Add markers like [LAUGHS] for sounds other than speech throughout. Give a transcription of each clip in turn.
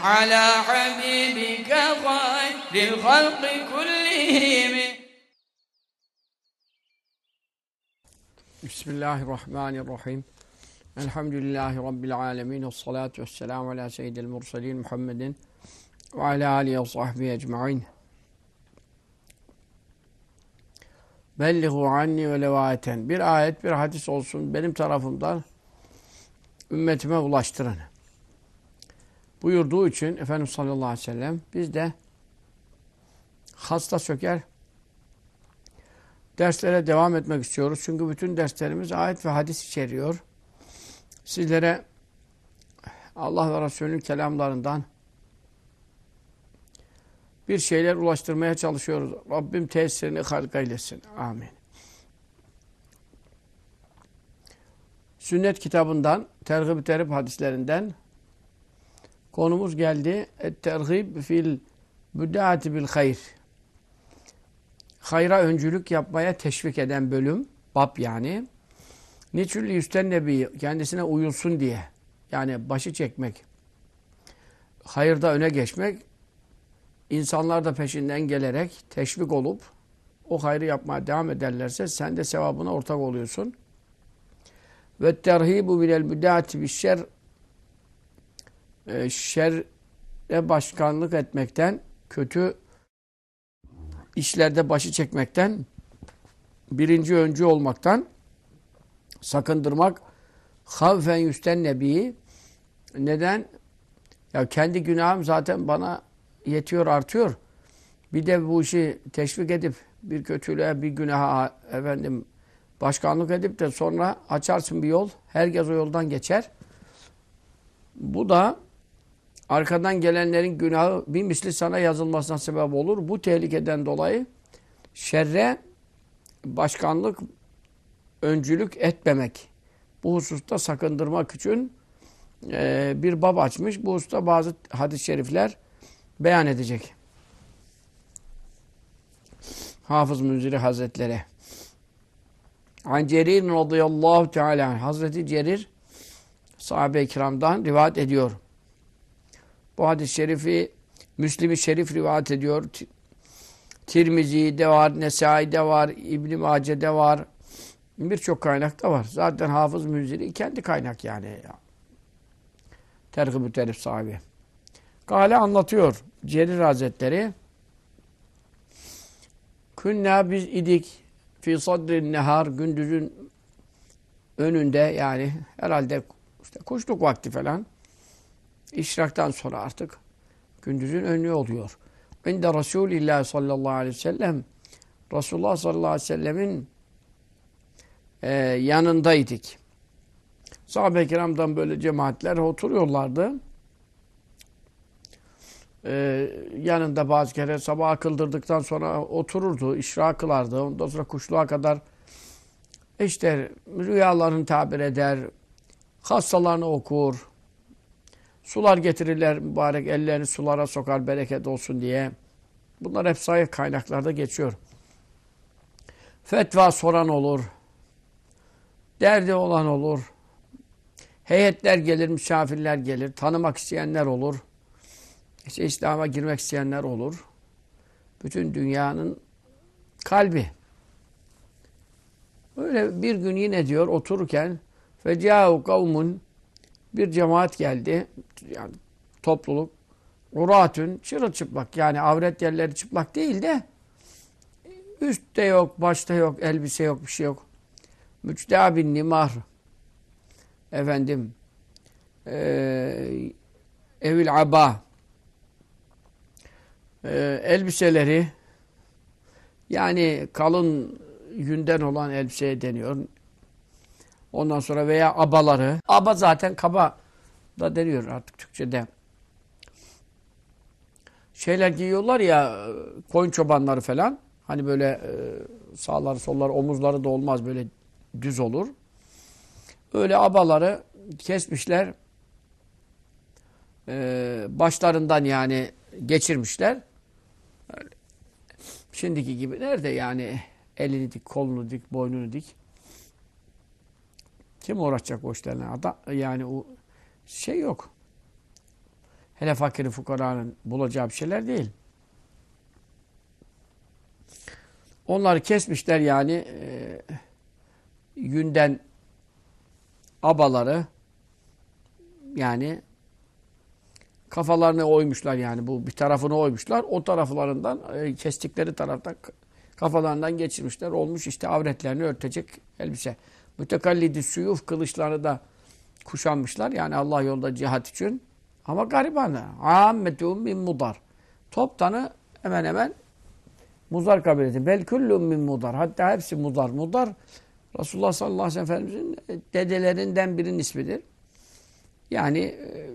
على حبيبك خير الخلق كلهم بسم الله الرحمن الرحيم الحمد لله رب العالمين والصلاة والسلام على سيد المرسلين محمد وعلى آله وصحبه أجمعين Bellihu anni ve levaten. Bir ayet, bir hadis olsun benim tarafımdan ümmetime ulaştırın. Buyurduğu için Efendimiz sallallahu aleyhi ve sellem biz de hasta söker derslere devam etmek istiyoruz. Çünkü bütün derslerimiz ayet ve hadis içeriyor. Sizlere Allah ve Resulünün kelamlarından bir şeyler ulaştırmaya çalışıyoruz. Rabbim tesirini halk eylesin. Amin. Sünnet kitabından, tergib terip hadislerinden konumuz geldi. Et-tergib fil müddaati bil hayr. Hayra öncülük yapmaya teşvik eden bölüm, bab yani. Niçin yüsten nebi kendisine uyulsun diye. Yani başı çekmek. Hayırda öne geçmek insanlar da peşinden gelerek teşvik olup o hayrı yapmaya devam ederlerse sen de sevabına ortak oluyorsun. Ve terhibu minel müdati bir şer şerre başkanlık etmekten, kötü işlerde başı çekmekten, birinci öncü olmaktan sakındırmak havfen yüsten nebiyi neden? Ya kendi günahım zaten bana yetiyor, artıyor. Bir de bu işi teşvik edip bir kötülüğe, bir günaha efendim başkanlık edip de sonra açarsın bir yol. Herkes o yoldan geçer. Bu da arkadan gelenlerin günahı bir misli sana yazılmasına sebep olur. Bu tehlikeden dolayı şerre başkanlık, öncülük etmemek. Bu hususta sakındırmak için e, bir bab açmış. Bu hususta bazı hadis-i şerifler beyan edecek. Hafız Münziri Hazretleri. An Cerir radıyallahu teala Hazreti Cerir sahabe-i kiramdan rivayet ediyor. Bu hadis-i şerifi Müslim-i Şerif rivayet ediyor. Tirmizi'de var, Nesai'de var, İbn-i Mace'de var. Birçok kaynakta var. Zaten Hafız Münziri kendi kaynak yani. Tergib-ü Terif sahibi. Kale anlatıyor Cerir Hazretleri. Künna biz idik fi sadrin nehar gündüzün önünde yani herhalde işte kuşluk vakti falan işraktan sonra artık gündüzün önü oluyor. İnde Resulillah sallallahu aleyhi ve sellem Resulullah sallallahu aleyhi ve sellemin e, yanındaydık. Sahabe-i kiramdan böyle cemaatler oturuyorlardı. Ee, yanında bazı kere sabah kıldırdıktan sonra otururdu, işra kılardı. Ondan sonra kuşluğa kadar işte rüyalarını tabir eder, hastalarını okur, sular getirirler mübarek ellerini sulara sokar bereket olsun diye. Bunlar hep sayı kaynaklarda geçiyor. Fetva soran olur, derdi olan olur, heyetler gelir, misafirler gelir, tanımak isteyenler olur. İşte İslam'a girmek isteyenler olur. Bütün dünyanın kalbi. Böyle bir gün yine diyor otururken fecâhu kavmun bir cemaat geldi. Yani topluluk. Uratün çırılçıplak. Yani avret yerleri çıplak değil de üstte yok, başta yok, elbise yok, bir şey yok. Müçtâbin nimar. Efendim e, evil aba e, elbiseleri yani kalın yünden olan elbiseye deniyor. Ondan sonra veya abaları. Aba zaten kaba da deniyor artık Türkçe'de. şeyler giyiyorlar ya koyun çobanları falan. Hani böyle e, sağları solları omuzları da olmaz böyle düz olur. Öyle abaları kesmişler. E, başlarından yani geçirmişler. Şimdiki gibi nerede yani elini dik, kolunu dik, boynunu dik. Kim uğraşacak o işlerle? Yani o şey yok. Hele fakiri fukaranın bulacağı bir şeyler değil. Onları kesmişler yani e, yünden abaları yani kafalarını oymuşlar yani bu bir tarafını oymuşlar. O taraflarından e, kestikleri taraftan kafalarından geçirmişler. Olmuş işte avretlerini örtecek elbise. Mütekallidi suyuf kılıçlarını da kuşanmışlar. Yani Allah yolda cihat için. Ama garibanlar. Ammetûm min mudar. Toptanı hemen hemen muzar kabilesi. Bel kullum min mudar. Hatta hepsi mudar. Mudar Resulullah sallallahu aleyhi ve sellem Efendimizin dedelerinden birinin ismidir. Yani e,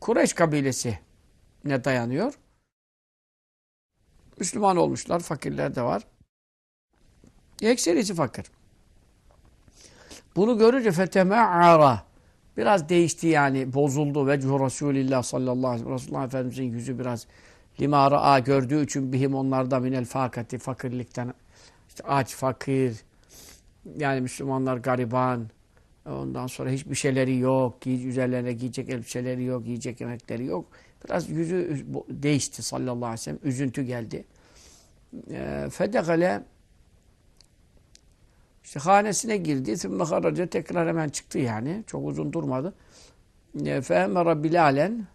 Kureyş kabilesi ne dayanıyor. Müslüman olmuşlar. Fakirler de var. Ekserisi fakir. Bunu görünce fetema'ara biraz değişti yani bozuldu. Vechu Resulillah sallallahu aleyhi ve sellem. Efendimizin yüzü biraz limara gördüğü için bihim onlarda minel fakati fakirlikten. İşte aç fakir. Yani Müslümanlar gariban. Ondan sonra hiçbir şeyleri yok. Üzerlerine giyecek elbiseleri yok giyecek yemekleri yok. Biraz yüzü değişti sallallahu aleyhi ve sellem. Üzüntü geldi. Fedekale işte hanesine girdi. Sümme haraca tekrar hemen çıktı yani. Çok uzun durmadı. Fehmera Bilal'en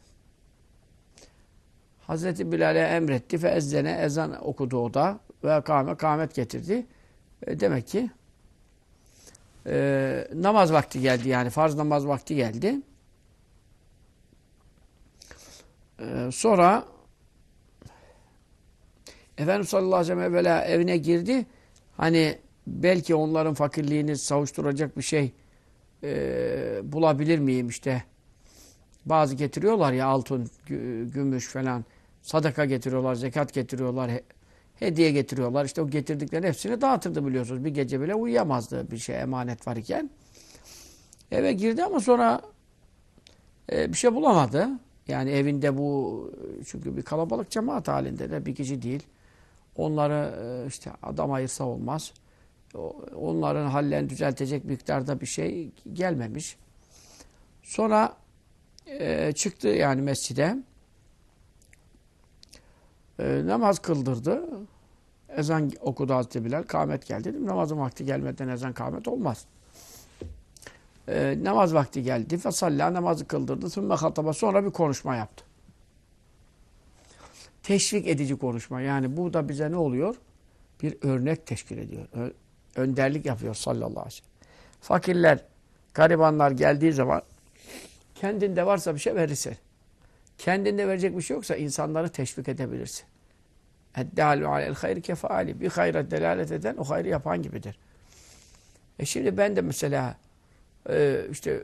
Hazreti Bilal'e emretti. Fe ezzene ezan okudu o da. Ve kâme kâmet getirdi. E, demek ki e, namaz vakti geldi yani. Farz namaz vakti geldi. E, sonra Efendimiz sallallahu aleyhi ve sellem evvela evine girdi. Hani belki onların fakirliğini savuşturacak bir şey e, bulabilir miyim işte. Bazı getiriyorlar ya altın, gümüş falan. Sadaka getiriyorlar, zekat getiriyorlar, hediye getiriyorlar. İşte o getirdiklerin hepsini dağıtırdı biliyorsunuz. Bir gece bile uyuyamazdı bir şey emanet var iken. Eve girdi ama sonra e, bir şey bulamadı. Yani evinde bu çünkü bir kalabalık cemaat halinde de bir kişi değil. Onları e, işte adam ayırsa olmaz onların hallerini düzeltecek miktarda bir şey gelmemiş. Sonra e, çıktı yani mescide. E, namaz kıldırdı. Ezan okudu Hazreti Bilal. Kâmet geldi. Dedim, namazın vakti gelmeden ezan kâmet olmaz. E, namaz vakti geldi. Fesallâ namazı kıldırdı. Sümme hataba. Sonra bir konuşma yaptı. Teşvik edici konuşma. Yani bu da bize ne oluyor? Bir örnek teşkil ediyor önderlik yapıyor sallallahu aleyhi ve sellem. Fakirler, garibanlar geldiği zaman kendinde varsa bir şey verirsin. Kendinde verecek bir şey yoksa insanları teşvik edebilirsin. Eddâlu alel hayri kefaali. Bir hayra delalet eden o hayrı yapan gibidir. E şimdi ben de mesela e, işte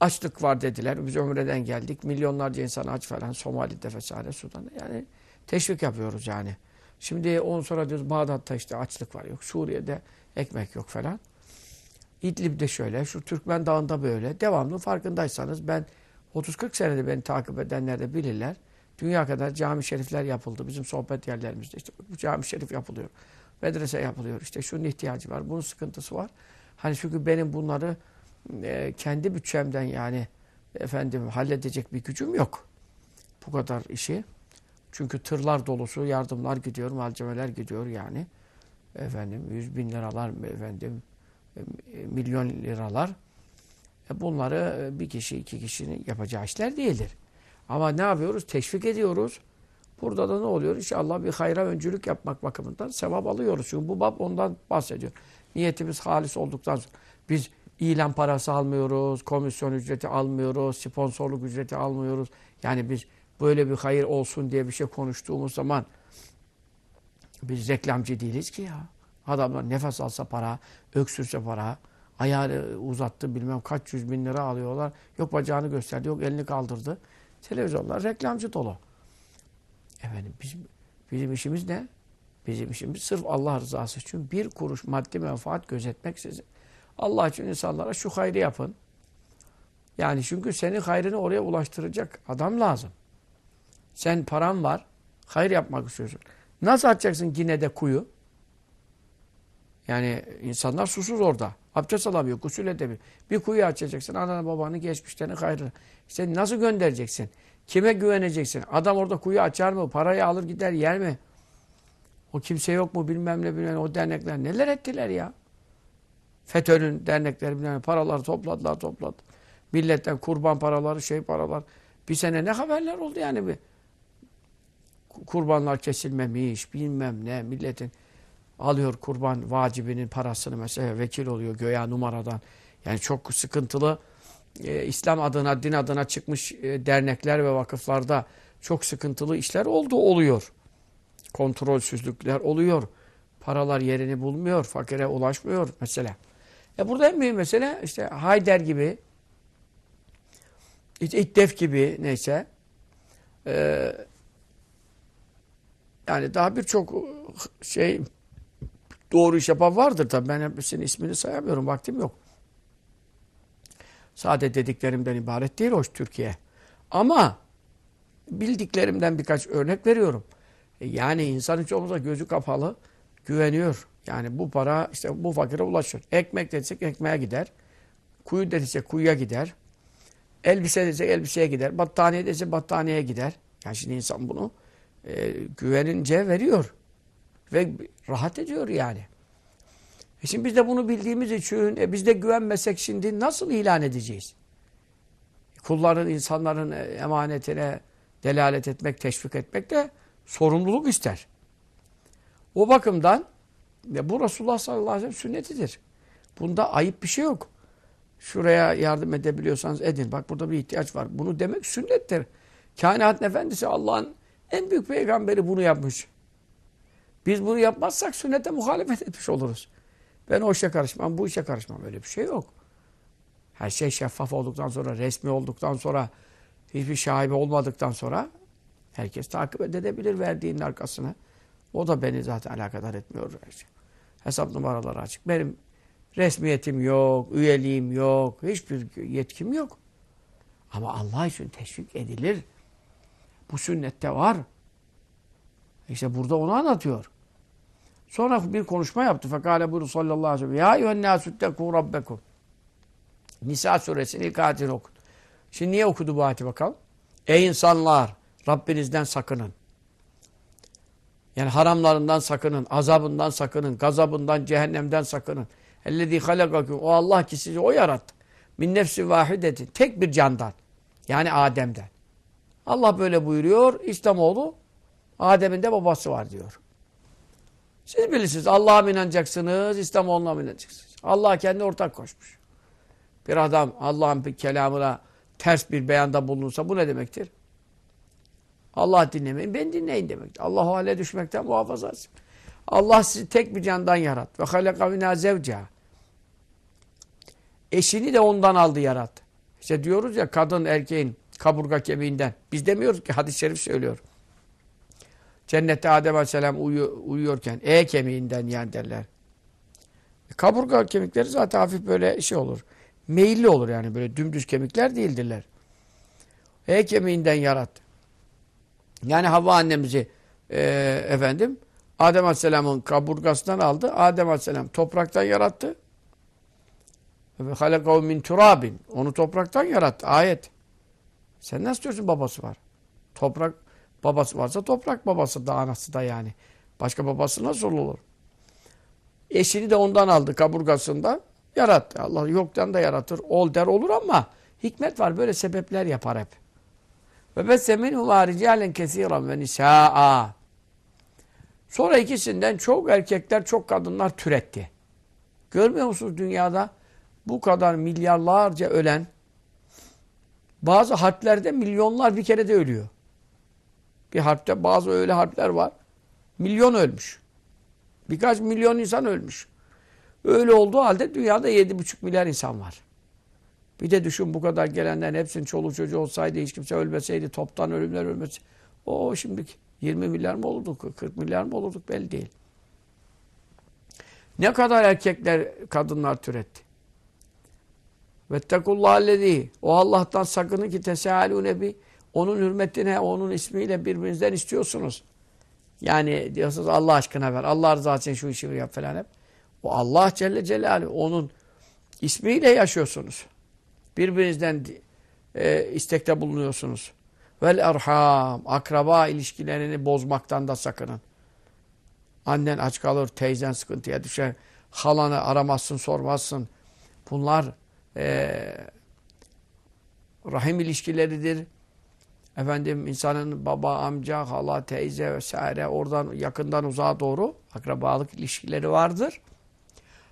açlık var dediler. Biz ömreden geldik. Milyonlarca insan aç falan. Somali'de vesaire Sudan'da. Yani teşvik yapıyoruz yani. Şimdi on sonra diyoruz Bağdat'ta işte açlık var yok. Suriye'de ekmek yok falan. İdlib'de şöyle, şu Türkmen Dağı'nda böyle. Devamlı farkındaysanız ben 30-40 senede beni takip edenler de bilirler. Dünya kadar cami şerifler yapıldı. Bizim sohbet yerlerimizde işte bu cami şerif yapılıyor. Medrese yapılıyor. İşte şunun ihtiyacı var. Bunun sıkıntısı var. Hani çünkü benim bunları e, kendi bütçemden yani efendim halledecek bir gücüm yok. Bu kadar işi. Çünkü tırlar dolusu yardımlar gidiyor, malzemeler gidiyor yani. Efendim yüz bin liralar, efendim e, milyon liralar. E bunları e, bir kişi, iki kişinin yapacağı işler değildir. Ama ne yapıyoruz? Teşvik ediyoruz. Burada da ne oluyor? İnşallah bir hayra öncülük yapmak bakımından sevap alıyoruz. Çünkü bu bab ondan bahsediyor. Niyetimiz halis olduktan sonra biz ilan parası almıyoruz, komisyon ücreti almıyoruz, sponsorluk ücreti almıyoruz. Yani biz böyle bir hayır olsun diye bir şey konuştuğumuz zaman biz reklamcı değiliz ki ya. Adamlar nefes alsa para, öksürse para, ayağını uzattı bilmem kaç yüz bin lira alıyorlar. Yok bacağını gösterdi, yok elini kaldırdı. Televizyonlar reklamcı dolu. Efendim bizim, bizim işimiz ne? Bizim işimiz sırf Allah rızası için bir kuruş maddi menfaat gözetmeksizin Allah için insanlara şu hayrı yapın. Yani çünkü senin hayrını oraya ulaştıracak adam lazım. Sen paran var, hayır yapmak istiyorsun. Nasıl açacaksın yine de kuyu? Yani insanlar susuz orada. Abdest alamıyor, gusül edemiyor. Bir kuyu açacaksın, ananı babanı geçmişlerini hayrını. İşte nasıl göndereceksin? Kime güveneceksin? Adam orada kuyu açar mı? Parayı alır gider yer mi? O kimse yok mu bilmem ne bilmem ne. O dernekler neler ettiler ya? FETÖ'nün dernekleri bilmem ne. Paraları topladılar topladı. Milletten kurban paraları şey paralar. Bir sene ne haberler oldu yani bir. Kurbanlar kesilmemiş bilmem ne milletin alıyor kurban vacibinin parasını mesela vekil oluyor göya numaradan. Yani çok sıkıntılı e, İslam adına, din adına çıkmış e, dernekler ve vakıflarda çok sıkıntılı işler oldu, oluyor. Kontrolsüzlükler oluyor. Paralar yerini bulmuyor, fakire ulaşmıyor mesela. E burada en büyük mesele işte Hayder gibi, İddef gibi neyse, e, yani daha birçok şey doğru iş yapan vardır tabii. Ben hepsinin ismini sayamıyorum. Vaktim yok. Sade dediklerimden ibaret değil hoş Türkiye. Ama bildiklerimden birkaç örnek veriyorum. E, yani insan hiç olmazsa gözü kapalı güveniyor. Yani bu para işte bu fakire ulaşır. Ekmek desek ekmeğe gider. Kuyu desek kuyuya gider. Elbise desek elbiseye gider. Battaniye desek battaniyeye gider. Yani şimdi insan bunu e, güvenince veriyor. Ve rahat ediyor yani. E şimdi biz de bunu bildiğimiz için e biz de güvenmesek şimdi nasıl ilan edeceğiz? Kulların, insanların emanetine delalet etmek, teşvik etmek de sorumluluk ister. O bakımdan ve bu Resulullah sallallahu aleyhi ve sellem sünnetidir. Bunda ayıp bir şey yok. Şuraya yardım edebiliyorsanız edin. Bak burada bir ihtiyaç var. Bunu demek sünnettir. Kainat Efendisi Allah'ın en büyük peygamberi bunu yapmış. Biz bunu yapmazsak sünnete muhalefet etmiş oluruz. Ben o işe karışmam, bu işe karışmam. Öyle bir şey yok. Her şey şeffaf olduktan sonra, resmi olduktan sonra, hiçbir şahibe olmadıktan sonra herkes takip edebilir verdiğinin arkasını. O da beni zaten alakadar etmiyor. Hesap numaraları açık. Benim resmiyetim yok, üyeliğim yok, hiçbir yetkim yok. Ama Allah için teşvik edilir. Bu sünnette var. İşte burada onu anlatıyor. Sonra bir konuşma yaptı. Fekale buyur sallallahu aleyhi ve sellem. Ya eyyühennâsüttekû rabbekum. Nisa suresinin ilk ayetini okudu. Şimdi niye okudu bu ayeti bakalım? Ey insanlar! Rabbinizden sakının. Yani haramlarından sakının, azabından sakının, gazabından, cehennemden sakının. Ellezî halakakûm. O Allah ki sizi o yarattı. Min nefsi vahidetin. Tek bir candan. Yani Adem'den. Allah böyle buyuruyor. İslamoğlu Adem'in de babası var diyor. Siz bilirsiniz. Allah'a mı inanacaksınız, İslamoğlu'na mı inanacaksınız? Allah kendi ortak koşmuş. Bir adam Allah'ın bir kelamına ters bir beyanda bulunursa bu ne demektir? Allah dinlemeyin, ben dinleyin demektir. Allah hale düşmekten muhafaza etsin. Allah sizi tek bir candan yarat. Ve halaka minâ zevca. Eşini de ondan aldı yarattı. İşte diyoruz ya kadın erkeğin kaburga kemiğinden. Biz demiyoruz ki hadis-i şerif söylüyor. Cennette Adem Aleyhisselam uyu, uyuyorken E kemiğinden yani derler. E, kaburga kemikleri zaten hafif böyle şey olur. Meyilli olur yani böyle dümdüz kemikler değildirler. E kemiğinden yarattı. Yani Havva annemizi e, efendim Adem Aleyhisselam'ın kaburgasından aldı. Adem Aleyhisselam topraktan yarattı. Ve halakav min turabin. Onu topraktan yarattı. Ayet. Sen nasıl diyorsun babası var? Toprak babası varsa toprak babası da anası da yani. Başka babası nasıl olur? Eşini de ondan aldı kaburgasından. Yarattı. Allah yoktan da yaratır. Ol der olur ama hikmet var. Böyle sebepler yapar hep. Ve besse minhu ve ricalen kesiran ve nisa'a. Sonra ikisinden çok erkekler, çok kadınlar türetti. Görmüyor musunuz dünyada bu kadar milyarlarca ölen bazı harplerde milyonlar bir kere de ölüyor. Bir harpte bazı öyle harpler var. Milyon ölmüş. Birkaç milyon insan ölmüş. Öyle olduğu halde dünyada yedi buçuk milyar insan var. Bir de düşün bu kadar gelenlerin hepsinin çoluk çocuğu olsaydı, hiç kimse ölmeseydi, toptan ölümler ölmesi. O şimdiki 20 milyar mı olurduk, 40 milyar mı olurduk belli değil. Ne kadar erkekler, kadınlar türetti. Vettekullahellezî. O Allah'tan sakının ki tesâlûne bi. Onun hürmetine, onun ismiyle birbirinizden istiyorsunuz. Yani diyorsunuz Allah aşkına ver. Allah rızası için şu işi yap falan hep. O Allah Celle Celaluhu. Onun ismiyle yaşıyorsunuz. Birbirinizden e, istekte bulunuyorsunuz. Vel erham. Akraba ilişkilerini bozmaktan da sakının. Annen aç kalır, teyzen sıkıntıya düşer. Halanı aramazsın, sormazsın. Bunlar e, rahim ilişkileridir. Efendim insanın baba, amca, hala, teyze vesaire oradan yakından uzağa doğru akrabalık ilişkileri vardır.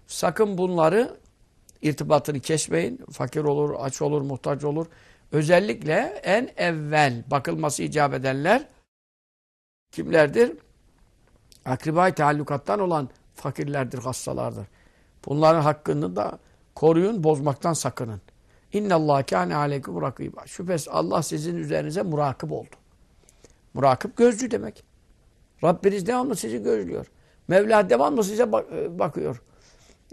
Sakın bunları irtibatını kesmeyin. Fakir olur, aç olur, muhtaç olur. Özellikle en evvel bakılması icap edenler kimlerdir? Akribay taallukattan olan fakirlerdir, hastalardır. Bunların hakkını da koruyun, bozmaktan sakının. İnne Allah kâne aleyküm rakiba. Şüphesiz Allah sizin üzerinize murakip oldu. Murakip gözcü demek. Rabbiniz devamlı sizi gözlüyor. Mevla devamlı size e, bakıyor.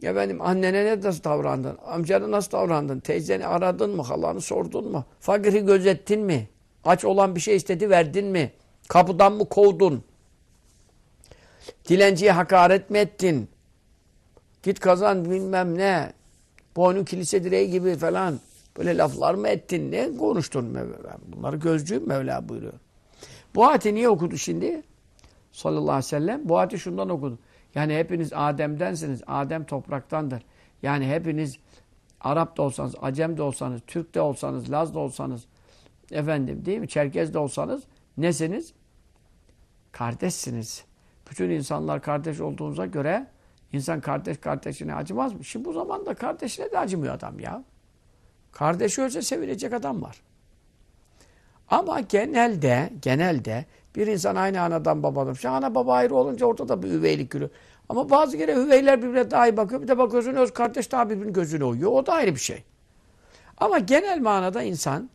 Efendim annene ne nasıl davrandın? Amcana nasıl davrandın? Teyzeni aradın mı? Halanı sordun mu? Fakiri gözettin mi? Aç olan bir şey istedi verdin mi? Kapıdan mı kovdun? Dilenciye hakaret mi ettin? Git kazan bilmem ne. Boynun kilise direği gibi falan. Böyle laflar mı ettin? Ne konuştun Mevla? Bunları gözcü Mevla buyuruyor. Bu ayeti niye okudu şimdi? Sallallahu aleyhi ve sellem. Bu ayeti şundan okudu. Yani hepiniz Adem'densiniz. Adem topraktandır. Yani hepiniz Arap da olsanız, Acem de olsanız, Türk de olsanız, Laz da olsanız, efendim değil mi? Çerkez de olsanız nesiniz? Kardeşsiniz. Bütün insanlar kardeş olduğunuza göre insan kardeş kardeşine acımaz mı? Şimdi bu zamanda kardeşine de acımıyor adam ya. Kardeşi ölse sevilecek adam var. Ama genelde, genelde bir insan aynı anadan babadan. Şu ana baba ayrı olunca orada da bir üveylik gülü. Ama bazı kere üveyler birbirine daha iyi bakıyor. Bir de bakıyorsun öz kardeş daha birbirinin gözüne uyuyor. O da ayrı bir şey. Ama genel manada insan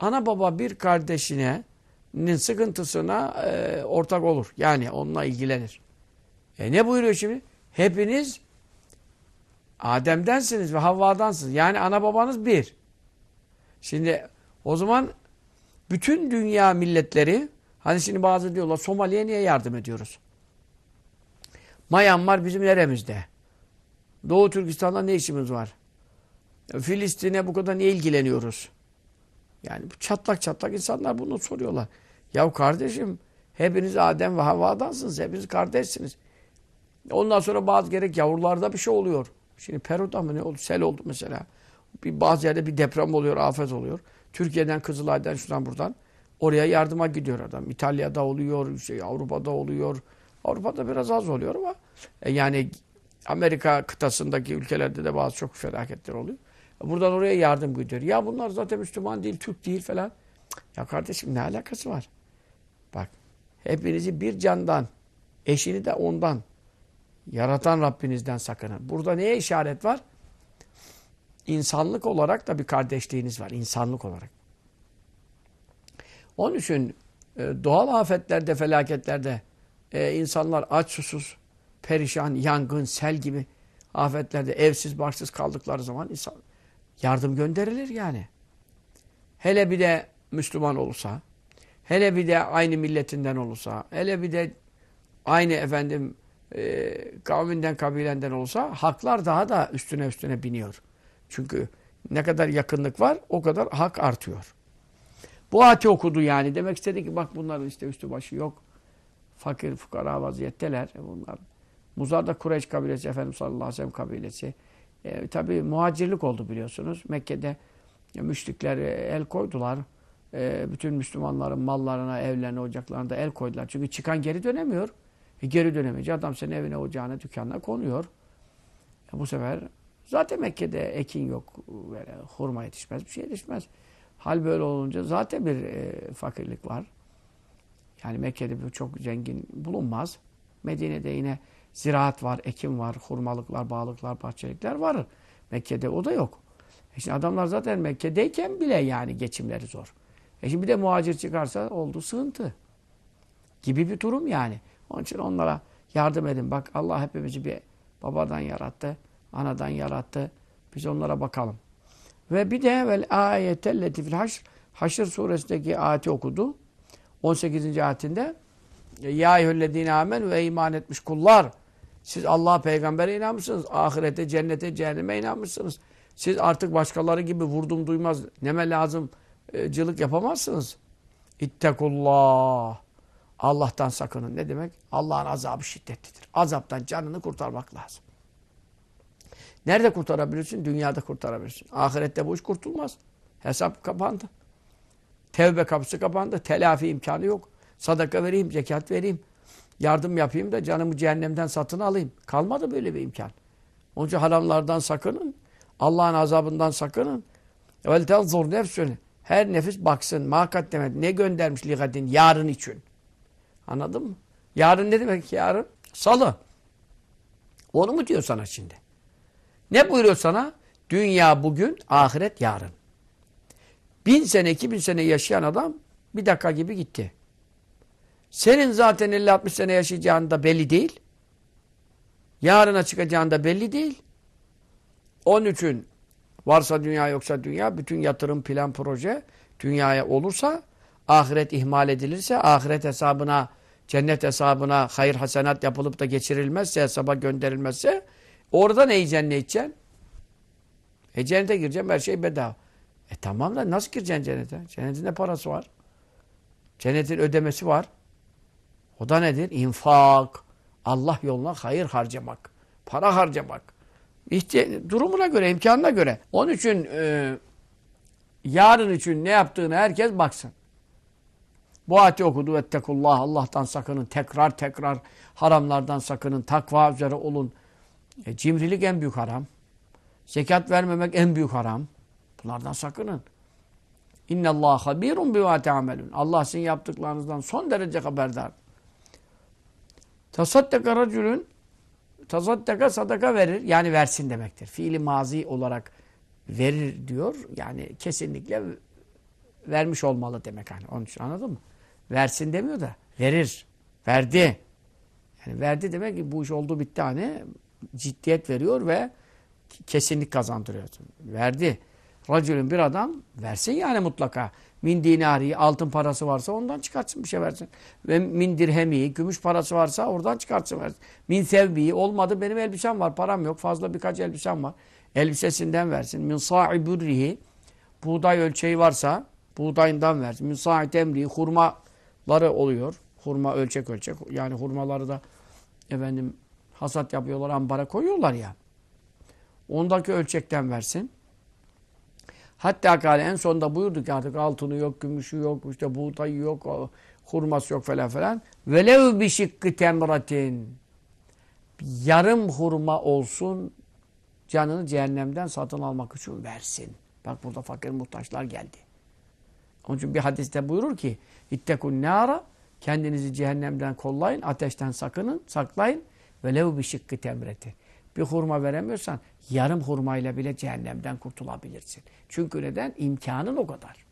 ana baba bir kardeşine sıkıntısına e, ortak olur. Yani onunla ilgilenir. E ne buyuruyor şimdi? Hepiniz Adem'densiniz ve Havva'dansınız. Yani ana babanız bir. Şimdi o zaman bütün dünya milletleri hani şimdi bazı diyorlar Somali'ye niye yardım ediyoruz? Myanmar bizim neremizde? Doğu Türkistan'da ne işimiz var? Filistin'e bu kadar niye ilgileniyoruz? Yani bu çatlak çatlak insanlar bunu soruyorlar. Ya kardeşim hepiniz Adem ve Havva'dansınız. Hepiniz kardeşsiniz. Ondan sonra bazı gerek yavrularda bir şey oluyor. Şimdi Peru'da mı ne oldu? Sel oldu mesela. Bir, bazı yerde bir deprem oluyor, afet oluyor. Türkiye'den, Kızılay'dan, şuradan buradan. Oraya yardıma gidiyor adam. İtalya'da oluyor, şey, Avrupa'da oluyor. Avrupa'da biraz az oluyor ama e, yani Amerika kıtasındaki ülkelerde de bazı çok felaketler oluyor. Buradan oraya yardım gidiyor. Ya bunlar zaten Müslüman değil, Türk değil falan. Ya kardeşim ne alakası var? Bak hepinizi bir candan, eşini de ondan, yaratan Rabbinizden sakının. Burada neye işaret var? İnsanlık olarak da bir kardeşliğiniz var. İnsanlık olarak. Onun için e, doğal afetlerde, felaketlerde e, insanlar aç susuz, perişan, yangın, sel gibi afetlerde evsiz, barksız kaldıkları zaman insan yardım gönderilir yani. Hele bir de Müslüman olursa, hele bir de aynı milletinden olursa, hele bir de aynı efendim e, kavminden, kabilenden olsa haklar daha da üstüne üstüne biniyor. Çünkü ne kadar yakınlık var o kadar hak artıyor. Bu ayeti okudu yani. Demek istedi ki bak bunların işte üstü başı yok. Fakir, fukara vaziyetteler. E bunlar. Muzar da Kureyş kabilesi, Efendimiz sallallahu aleyhi ve sellem kabilesi. E, tabii muhacirlik oldu biliyorsunuz. Mekke'de e, müşrikler e, el koydular. E, bütün Müslümanların mallarına, evlerine, ocaklarına da el koydular. Çünkü çıkan geri dönemiyor. E, geri dönemeyince adam senin evine, ocağına, dükkanına konuyor. E, bu sefer zaten Mekke'de ekin yok. Böyle, hurma yetişmez, bir şey yetişmez. Hal böyle olunca zaten bir e, fakirlik var. Yani Mekke'de bir çok zengin bulunmaz. Medine'de yine ziraat var, ekim var, hurmalıklar, bağlıklar, bahçelikler var. Mekke'de o da yok. E şimdi adamlar zaten Mekke'deyken bile yani geçimleri zor. E şimdi bir de muhacir çıkarsa oldu sığıntı. gibi bir durum yani. Onun için onlara yardım edin. Bak Allah hepimizi bir babadan yarattı, anadan yarattı. Biz onlara bakalım. Ve bir de vel ayetelleti fil haşr Haşr suresindeki ayeti okudu. 18. ayetinde Ya eyyühellezine amen ve iman etmiş kullar. Siz Allah'a peygambere inanmışsınız. Ahirete, cennete, cehenneme inanmışsınız. Siz artık başkaları gibi vurdum duymaz, neme lazım e, cılık yapamazsınız. İttekullah. Allah'tan sakının. Ne demek? Allah'ın azabı şiddetlidir. Azaptan canını kurtarmak lazım. Nerede kurtarabilirsin? Dünyada kurtarabilirsin. Ahirette bu iş kurtulmaz. Hesap kapandı. Tevbe kapısı kapandı. Telafi imkanı yok. Sadaka vereyim, zekat vereyim. Yardım yapayım da canımı cehennemden satın alayım. Kalmadı böyle bir imkan. Onun için haramlardan sakının. Allah'ın azabından sakının. Vel tenzur nefsün. Her nefis baksın. Makat demek. Ne göndermiş ligadin? Yarın için. Anladın mı? Yarın ne demek yarın? Salı. Onu mu diyor sana şimdi? Ne buyuruyor sana? Dünya bugün, ahiret yarın. Bin sene, iki bin sene yaşayan adam bir dakika gibi gitti. Senin zaten 50-60 sene yaşayacağın da belli değil. Yarına çıkacağın da belli değil. Onun için varsa dünya yoksa dünya, bütün yatırım, plan, proje dünyaya olursa, ahiret ihmal edilirse, ahiret hesabına, cennet hesabına hayır hasenat yapılıp da geçirilmezse, hesaba gönderilmezse, orada ne yiyeceksin, ne içeceksin? E cennete gireceğim, her şey bedava. E tamam da nasıl gireceksin cennete? Cennetin ne parası var? Cennetin ödemesi var. O da nedir? İnfak. Allah yoluna hayır harcamak. Para harcamak. İhti durumuna göre, imkanına göre. Onun için e, yarın için ne yaptığını herkes baksın. Bu ayeti okudu. Ettekullah. Allah'tan sakının. Tekrar tekrar haramlardan sakının. Takva üzere olun. E, cimrilik en büyük haram. Zekat vermemek en büyük haram. Bunlardan sakının. İnne Allah habirun bima ta'melun. Allah sizin yaptıklarınızdan son derece haberdar. Tasaddaka racülün tasaddaka sadaka verir. Yani versin demektir. Fiili mazi olarak verir diyor. Yani kesinlikle vermiş olmalı demek. Hani. Onun için anladın mı? Versin demiyor da verir. Verdi. Yani verdi demek ki bu iş oldu bitti hani ciddiyet veriyor ve kesinlik kazandırıyor. Verdi. Racülün bir adam versin yani mutlaka. Min dinari, altın parası varsa ondan çıkartsın bir şey versin. Ve min dirhemi, gümüş parası varsa oradan çıkartsın versin. Min sevbi, olmadı benim elbisem var, param yok, fazla birkaç elbisem var. Elbisesinden versin. Min sa'i bürrihi, buğday ölçeği varsa buğdayından versin. Min sa'i temri, hurmaları oluyor. Hurma ölçek ölçek. Yani hurmaları da efendim hasat yapıyorlar, ambara koyuyorlar ya. Ondaki ölçekten versin. Hatta kale en sonunda buyurdu ki artık altını yok, gümüşü yok, işte buğdayı yok, hurması yok falan falan. Velev bir şıkkı temratin. Yarım hurma olsun canını cehennemden satın almak için versin. Bak burada fakir muhtaçlar geldi. Onun için bir hadiste buyurur ki İttekun nara kendinizi cehennemden kollayın, ateşten sakının, saklayın. Velev bir şıkkı temreti. Bir hurma veremiyorsan yarım hurmayla bile cehennemden kurtulabilirsin. Çünkü neden? İmkanın o kadar.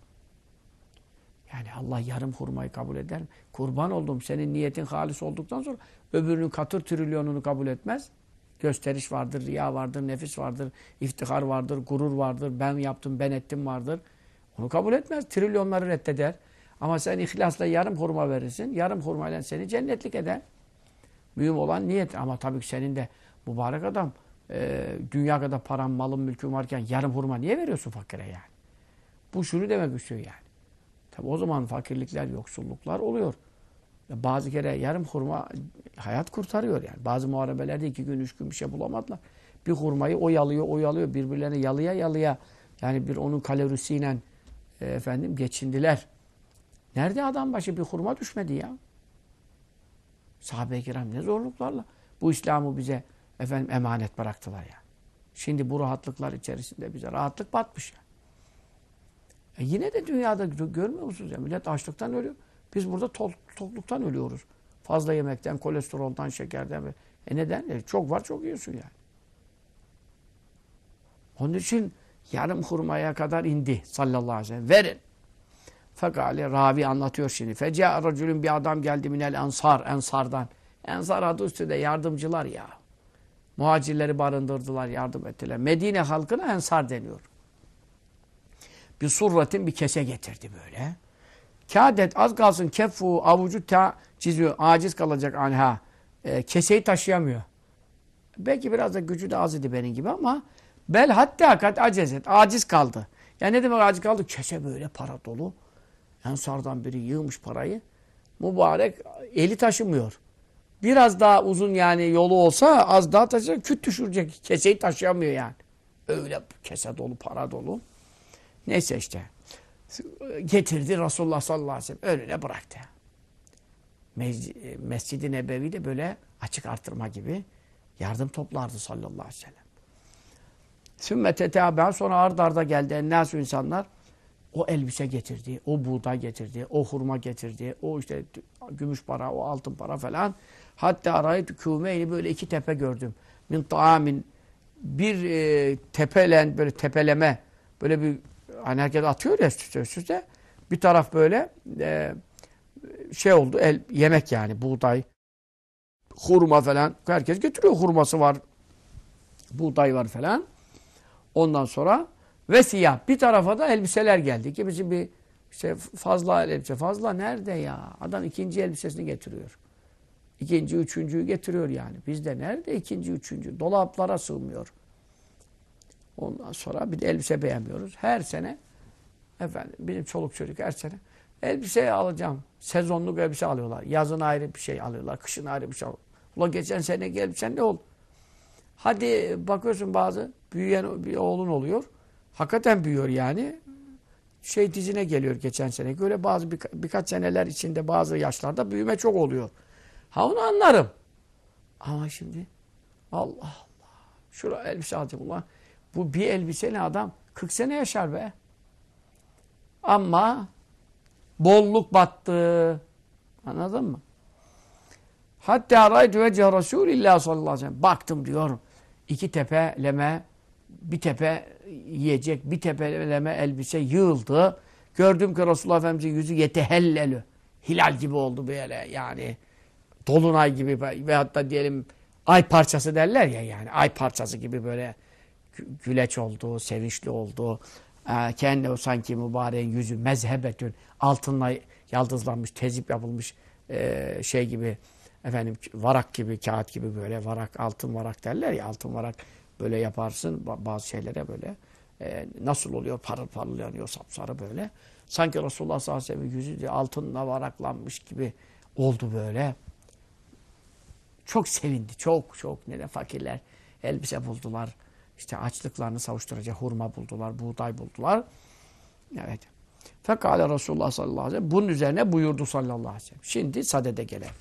Yani Allah yarım hurmayı kabul eder mi? Kurban oldum. Senin niyetin halis olduktan sonra öbürünün katır trilyonunu kabul etmez. Gösteriş vardır, riya vardır, nefis vardır, iftihar vardır, gurur vardır, ben yaptım, ben ettim vardır. Onu kabul etmez. Trilyonları reddeder. Ama sen ihlasla yarım hurma verirsin. Yarım hurmayla seni cennetlik eder. Mühim olan niyet. Ama tabii ki senin de mübarek adam e, dünya kadar param, malım, mülküm varken yarım hurma niye veriyorsun fakire yani? Bu şunu demek istiyor yani. Tabi o zaman fakirlikler, yoksulluklar oluyor. Bazı kere yarım hurma hayat kurtarıyor yani. Bazı muharebelerde iki gün, üç gün bir şey bulamadılar. Bir hurmayı oyalıyor, oyalıyor. Birbirlerine yalıya yalıya yani bir onun kalorisiyle e, efendim geçindiler. Nerede adam başı bir hurma düşmedi ya? Sahabe-i kiram ne zorluklarla bu İslam'ı bize efendim emanet bıraktılar ya. Şimdi bu rahatlıklar içerisinde bize rahatlık batmış ya. E yine de dünyada görmüyor musunuz ya? Millet açlıktan ölüyor. Biz burada to tokluktan ölüyoruz. Fazla yemekten, kolesteroldan, şekerden. E neden? E çok var çok yiyorsun yani. Onun için yarım hurmaya kadar indi sallallahu aleyhi ve sellem. Verin. Fekale ravi anlatıyor şimdi. Feca racülün bir adam geldi minel ensar, ensardan. Ensar adı üstünde yardımcılar ya. Muhacirleri barındırdılar, yardım ettiler. Medine halkına ensar deniyor. Bir surratin bir kese getirdi böyle. Kâdet az kalsın keffu avucu ta çiziyor. Aciz kalacak anha. E, keseyi taşıyamıyor. Belki biraz da gücü de az idi benim gibi ama bel hatta kat acezet. Aciz kaldı. Yani ne demek aciz kaldı? Kese böyle para dolu. Ensardan biri yığmış parayı. Mübarek eli taşımıyor. Biraz daha uzun yani yolu olsa az daha taşır, küt düşürecek. Keseyi taşıyamıyor yani. Öyle kese dolu, para dolu. Neyse işte. Getirdi Resulullah sallallahu aleyhi ve sellem önüne bıraktı. Mescid-i Nebevi de böyle açık artırma gibi yardım toplardı sallallahu aleyhi ve sellem. Sümmete teaben sonra ard arda geldi ennâsü insanlar o elbise getirdi, o buğday getirdi, o hurma getirdi, o işte gümüş para, o altın para falan. Hatta arayıt kûmeyni böyle iki tepe gördüm. Min taamin bir e, tepelen böyle tepeleme böyle bir hani herkes atıyor ya üst bir taraf böyle e, şey oldu el, yemek yani buğday hurma falan herkes getiriyor hurması var buğday var falan ondan sonra ve siyah bir tarafa da elbiseler geldi ki bizim bir işte fazla elbise fazla nerede ya adam ikinci elbisesini getiriyor ikinci üçüncüyü getiriyor yani bizde nerede ikinci üçüncü dolaplara sığmıyor Ondan sonra bir de elbise beğenmiyoruz. Her sene efendim bizim çoluk çocuk her sene elbise alacağım. Sezonluk elbise alıyorlar. Yazın ayrı bir şey alıyorlar. Kışın ayrı bir şey alıyorlar. Ulan geçen sene elbisen ne oldu? Hadi bakıyorsun bazı büyüyen bir oğlun oluyor. Hakikaten büyüyor yani. Şey dizine geliyor geçen sene. Böyle bazı birka birkaç seneler içinde bazı yaşlarda büyüme çok oluyor. Ha onu anlarım. Ama şimdi Allah Allah. Şura elbise alacağım ulan. Bu bir elbiseyle adam 40 sene yaşar be. Ama bolluk battı. Anladın mı? Hatta raytu vece Resulillah sallallahu aleyhi ve sellem. Baktım diyorum. İki tepeleme, bir tepe yiyecek, bir tepeleme elbise yığıldı. Gördüm ki Resulullah Efendimiz'in yüzü yetehellelü. Hilal gibi oldu böyle yani. Dolunay gibi ve hatta diyelim ay parçası derler ya yani. Ay parçası gibi böyle güleç oldu, sevinçli oldu. Ee, kendi o sanki mübareğin yüzü mezhebetün altınla yaldızlanmış, tezip yapılmış e, şey gibi efendim varak gibi, kağıt gibi böyle varak, altın varak derler ya altın varak böyle yaparsın bazı şeylere böyle e, nasıl oluyor parıl parıl yanıyor sapsarı böyle. Sanki Resulullah sallallahu aleyhi ve sellem yüzü altınla varaklanmış gibi oldu böyle. Çok sevindi. Çok çok ne de fakirler elbise buldular işte açlıklarını savuşturacak hurma buldular, buğday buldular. Evet. Fekale Resulullah sallallahu aleyhi ve sellem. Bunun üzerine buyurdu sallallahu aleyhi ve sellem. Şimdi sadede gelelim.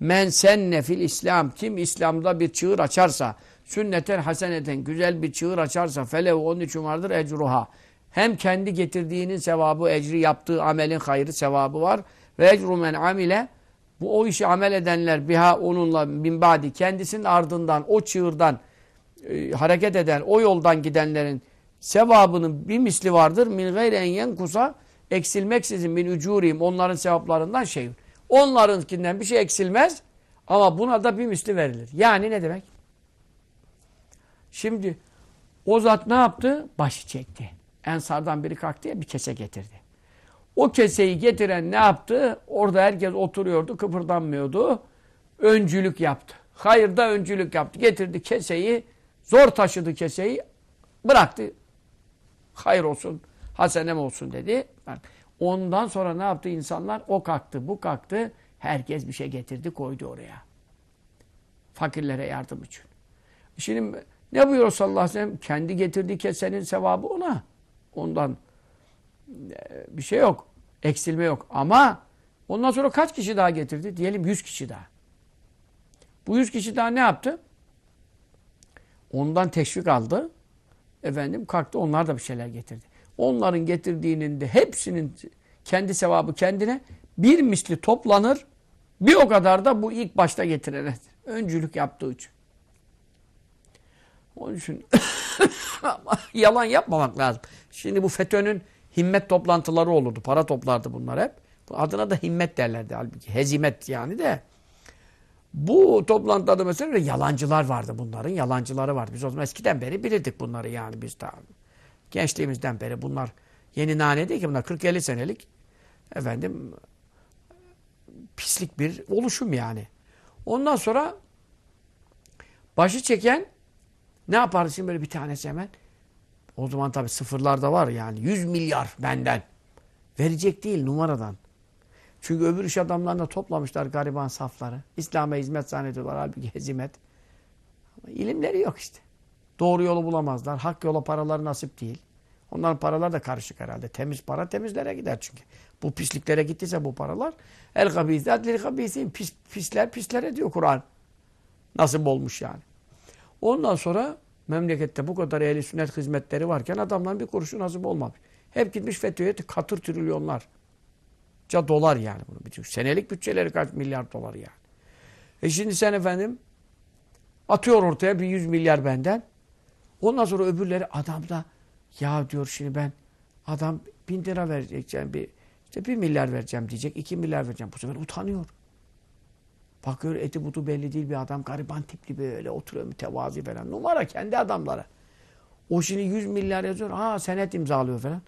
Men senne fil İslam. Kim İslam'da bir çığır açarsa, sünneten haseneten, güzel bir çığır açarsa, felev onun için vardır ecruha. Hem kendi getirdiğinin sevabı, ecri yaptığı amelin hayrı sevabı var. Ve ecru men amile, bu o işi amel edenler biha onunla minbadi, kendisinin ardından, o çığırdan, e, hareket eden, o yoldan gidenlerin sevabının bir misli vardır. Min gayre en yenkusa eksilmeksizin min ücuriyim onların sevaplarından şey. Onlarınkinden bir şey eksilmez ama buna da bir misli verilir. Yani ne demek? Şimdi o zat ne yaptı? Başı çekti. Ensardan biri kalktı ya bir kese getirdi. O keseyi getiren ne yaptı? Orada herkes oturuyordu, kıpırdanmıyordu. Öncülük yaptı. Hayırda öncülük yaptı. Getirdi keseyi Zor taşıdı keseyi. Bıraktı. Hayır olsun. Hasenem olsun dedi. Ondan sonra ne yaptı insanlar? O kalktı, bu kalktı. Herkes bir şey getirdi, koydu oraya. Fakirlere yardım için. Şimdi ne buyuruyor sallallahu aleyhi? Kendi getirdiği kesenin sevabı ona. Ondan e, bir şey yok. Eksilme yok. Ama ondan sonra kaç kişi daha getirdi? Diyelim 100 kişi daha. Bu 100 kişi daha ne yaptı? Ondan teşvik aldı. Efendim kalktı onlar da bir şeyler getirdi. Onların getirdiğinin de hepsinin kendi sevabı kendine bir misli toplanır. Bir o kadar da bu ilk başta getirene öncülük yaptığı için. Onun için [LAUGHS] yalan yapmamak lazım. Şimdi bu FETÖ'nün himmet toplantıları olurdu. Para toplardı bunlar hep. Adına da himmet derlerdi halbuki. Hezimet yani de. Bu toplantıda mesela yalancılar vardı bunların. Yalancıları vardı. Biz o zaman eskiden beri bilirdik bunları yani biz daha. Gençliğimizden beri bunlar yeni nane değil ki bunlar 40-50 senelik efendim pislik bir oluşum yani. Ondan sonra başı çeken ne yapardı şimdi böyle bir tanesi hemen? O zaman tabii sıfırlar da var yani. 100 milyar benden. Verecek değil numaradan. Çünkü öbür iş adamlarına toplamışlar gariban safları. İslam'a hizmet zannediyorlar. Halbuki hizmet. Ama ilimleri yok işte. Doğru yolu bulamazlar. Hak yola paraları nasip değil. Onların paralar da karışık herhalde. Temiz para temizlere gider çünkü. Bu pisliklere gittiyse bu paralar. El habizat lil habisin. Pis, pisler pislere diyor Kur'an. Nasip olmuş yani. Ondan sonra memlekette bu kadar ehli sünnet hizmetleri varken adamların bir kuruşu nasip olmamış. Hep gitmiş FETÖ'ye katır trilyonlar. Ca dolar yani bunu. Bütün senelik bütçeleri kaç milyar dolar yani. E şimdi sen efendim atıyor ortaya bir yüz milyar benden. Ondan sonra öbürleri adam da ya diyor şimdi ben adam bin lira vereceğim bir işte bir milyar vereceğim diyecek. iki milyar vereceğim. Bu sefer utanıyor. Bakıyor eti butu belli değil bir adam. Gariban tipli böyle oturuyor mütevazi falan. Numara kendi adamları. O şimdi 100 milyar yazıyor. Ha senet imzalıyor falan.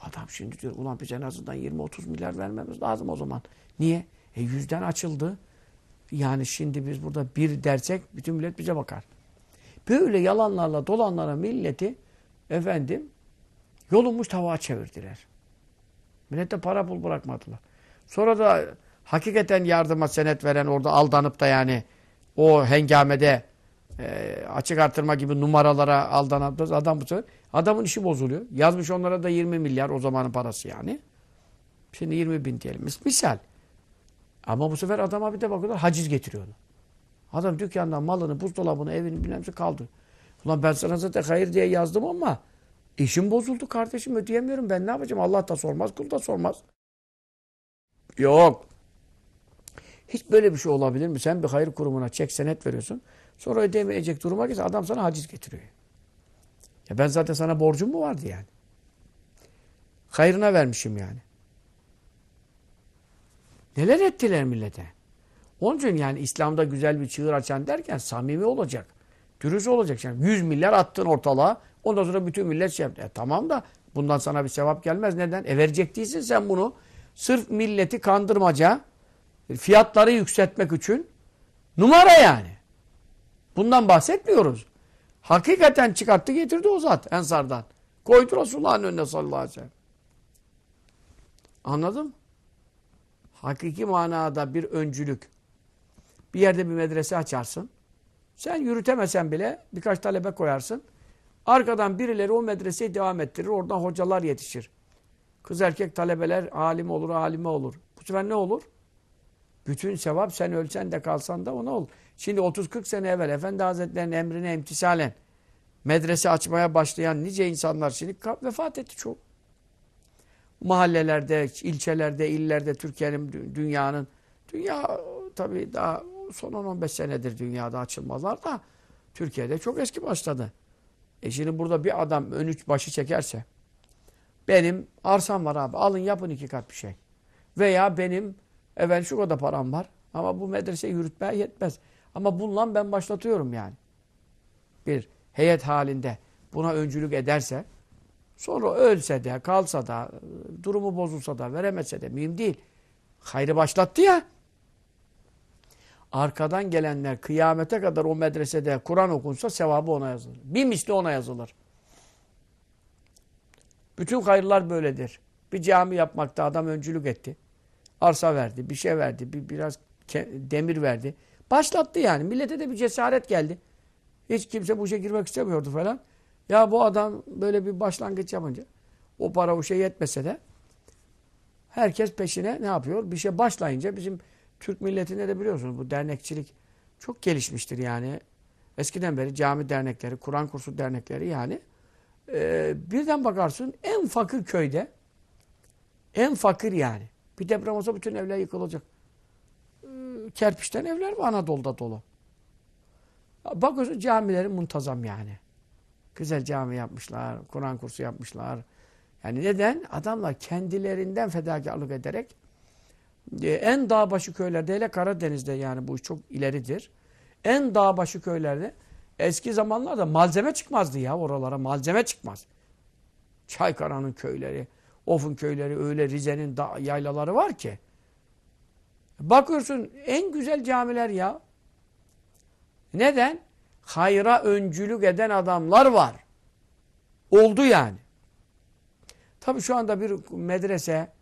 Adam şimdi diyor ulan biz en azından 20-30 milyar vermemiz lazım o zaman. Niye? E yüzden açıldı. Yani şimdi biz burada bir dersek bütün millet bize bakar. Böyle yalanlarla dolanlara milleti efendim yolunmuş tavağa çevirdiler. Millete para pul bırakmadılar. Sonra da hakikaten yardıma senet veren orada aldanıp da yani o hengamede e, açık artırma gibi numaralara aldanan adam bu sefer adamın işi bozuluyor. Yazmış onlara da 20 milyar o zamanın parası yani. Şimdi 20 bin diyelim. Misal. Ama bu sefer adama bir de bakıyorlar haciz getiriyordu. Adam dükkandan malını, buzdolabını, evini bilmem kaldı. Ulan ben sana zaten hayır diye yazdım ama işim bozuldu kardeşim ödeyemiyorum. Ben ne yapacağım? Allah da sormaz, kul da sormaz. Yok. Hiç böyle bir şey olabilir mi? Sen bir hayır kurumuna çek senet veriyorsun. Sonra ödemeyecek duruma gelirse adam sana haciz getiriyor. Ya ben zaten sana borcum mu vardı yani? Hayrına vermişim yani. Neler ettiler millete? Onun için yani İslam'da güzel bir çığır açan derken samimi olacak. Dürüst olacak. Yani 100 milyar attın ortalığa. Ondan sonra bütün millet şey yaptı. E tamam da bundan sana bir sevap gelmez. Neden? E verecek değilsin sen bunu. Sırf milleti kandırmaca, fiyatları yükseltmek için numara yani. Bundan bahsetmiyoruz. Hakikaten çıkarttı getirdi o zat Ensar'dan. Koydu Resulullah'ın önüne sallallahu aleyhi ve sellem. Anladın mı? Hakiki manada bir öncülük. Bir yerde bir medrese açarsın. Sen yürütemesen bile birkaç talebe koyarsın. Arkadan birileri o medreseyi devam ettirir. Oradan hocalar yetişir. Kız erkek talebeler alim olur, alime olur. Bu sefer ne olur? Bütün sevap sen ölsen de kalsan da ona olur. Şimdi 30-40 sene evvel Efendi Hazretleri'nin emrine imtisalen medrese açmaya başlayan nice insanlar şimdi vefat etti çok. Mahallelerde, ilçelerde, illerde, Türkiye'nin, dünyanın, dünya tabii daha son 10-15 senedir dünyada açılmalar da Türkiye'de çok eski başladı. E şimdi burada bir adam ön üç başı çekerse benim arsam var abi alın yapın iki kat bir şey. Veya benim evet şu kadar param var ama bu medrese yürütmeye yetmez. Ama bununla ben başlatıyorum yani. Bir heyet halinde buna öncülük ederse sonra ölse de kalsa da durumu bozulsa da veremese de mühim değil. Hayrı başlattı ya. Arkadan gelenler kıyamete kadar o medresede Kur'an okunsa sevabı ona yazılır. Bir misli ona yazılır. Bütün hayırlar böyledir. Bir cami yapmakta adam öncülük etti. Arsa verdi, bir şey verdi, bir, biraz demir verdi. Başlattı yani. Millete de bir cesaret geldi. Hiç kimse bu işe girmek istemiyordu falan. Ya bu adam böyle bir başlangıç yapınca o para o şey yetmese de herkes peşine ne yapıyor? Bir şey başlayınca bizim Türk milletinde de biliyorsunuz bu dernekçilik çok gelişmiştir yani. Eskiden beri cami dernekleri, Kur'an kursu dernekleri yani. E, birden bakarsın en fakir köyde en fakir yani. Bir deprem olsa bütün evler yıkılacak. E, kerpiçten evler var Anadolu'da dolu. Bakıyorsun camileri muntazam yani. Güzel cami yapmışlar, Kur'an kursu yapmışlar. Yani neden? Adamlar kendilerinden fedakarlık ederek e, en dağ başı köylerde hele Karadeniz'de yani bu çok ileridir. En dağ başı köylerde eski zamanlarda malzeme çıkmazdı ya oralara malzeme çıkmaz. Çaykara'nın köyleri, Of'un köyleri öyle Rize'nin yaylaları var ki. Bakıyorsun en güzel camiler ya. Neden? Hayra öncülük eden adamlar var. Oldu yani. Tabii şu anda bir medrese,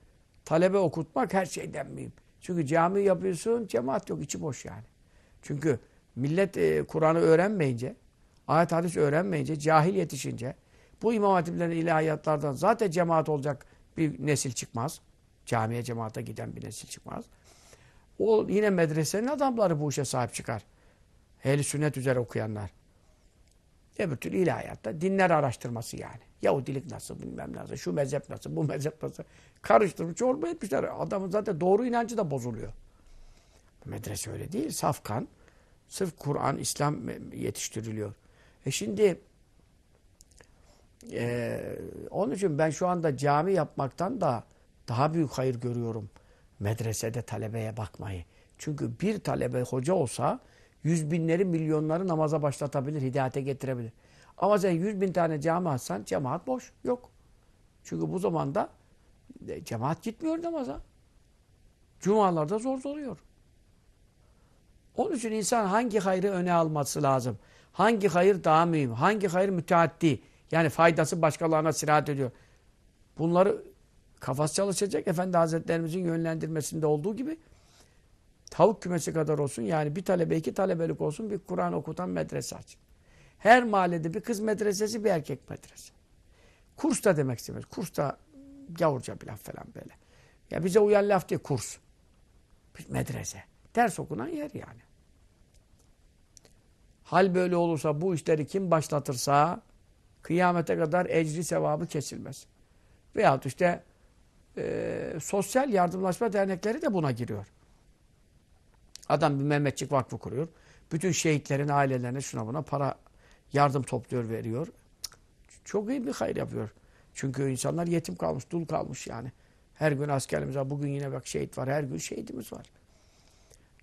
talebe okutmak her şeyden mühim. Çünkü cami yapıyorsun, cemaat yok, içi boş yani. Çünkü millet e, Kur'an'ı öğrenmeyince, ayet hadis öğrenmeyince, cahil yetişince, bu imam hatiplerin ilahiyatlardan zaten cemaat olacak bir nesil çıkmaz. Camiye cemaate giden bir nesil çıkmaz. O yine medresenin adamları bu işe sahip çıkar. Ehli sünnet üzere okuyanlar. Öbür türlü ilahiyatta dinler araştırması yani. Yahudilik nasıl bilmem nasıl, şu mezhep nasıl, bu mezhep nasıl. Karıştırıp çorba etmişler. Adamın zaten doğru inancı da bozuluyor. Medrese öyle değil. Safkan. Sırf Kur'an, İslam yetiştiriliyor. E şimdi e, onun için ben şu anda cami yapmaktan da daha büyük hayır görüyorum. Medresede talebeye bakmayı. Çünkü bir talebe hoca olsa yüz binleri, milyonları namaza başlatabilir, hidayete getirebilir. Ama sen yüz bin tane cami atsan cemaat boş. Yok. Çünkü bu zamanda e, cemaat gitmiyor namaza. Cumalarda zor oluyor. Onun için insan hangi hayrı öne alması lazım? Hangi hayır daha mühim? Hangi hayır müteaddi? Yani faydası başkalarına sirayet ediyor. Bunları kafası çalışacak. Efendi Hazretlerimizin yönlendirmesinde olduğu gibi tavuk kümesi kadar olsun. Yani bir talebe iki talebelik olsun bir Kur'an okutan medrese aç. Her mahallede bir kız medresesi bir erkek medrese. Kurs da demek istemez. Kurs da gavurca bir laf falan böyle. Ya bize uyan laf değil kurs. Bir medrese. Ders okunan yer yani. Hal böyle olursa bu işleri kim başlatırsa kıyamete kadar ecri sevabı kesilmez. Veyahut işte e, sosyal yardımlaşma dernekleri de buna giriyor. Adam bir Mehmetçik Vakfı kuruyor. Bütün şehitlerin ailelerine şuna buna para yardım topluyor, veriyor. Çok iyi bir hayır yapıyor. Çünkü insanlar yetim kalmış, dul kalmış yani. Her gün askerimiz var. Bugün yine bak şehit var. Her gün şehidimiz var.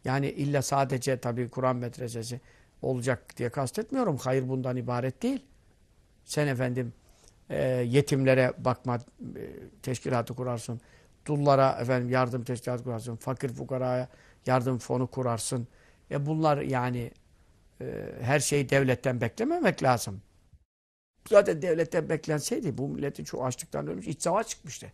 Yani illa sadece tabii Kur'an medresesi olacak diye kastetmiyorum. Hayır bundan ibaret değil. Sen efendim e, yetimlere bakma e, teşkilatı kurarsın. Dullara efendim yardım teşkilatı kurarsın. Fakir fukaraya yardım fonu kurarsın. E bunlar yani e, her şeyi devletten beklememek lazım. Zaten devletten beklenseydi bu milletin çoğu açlıktan ölmüş. iç savaş çıkmıştı.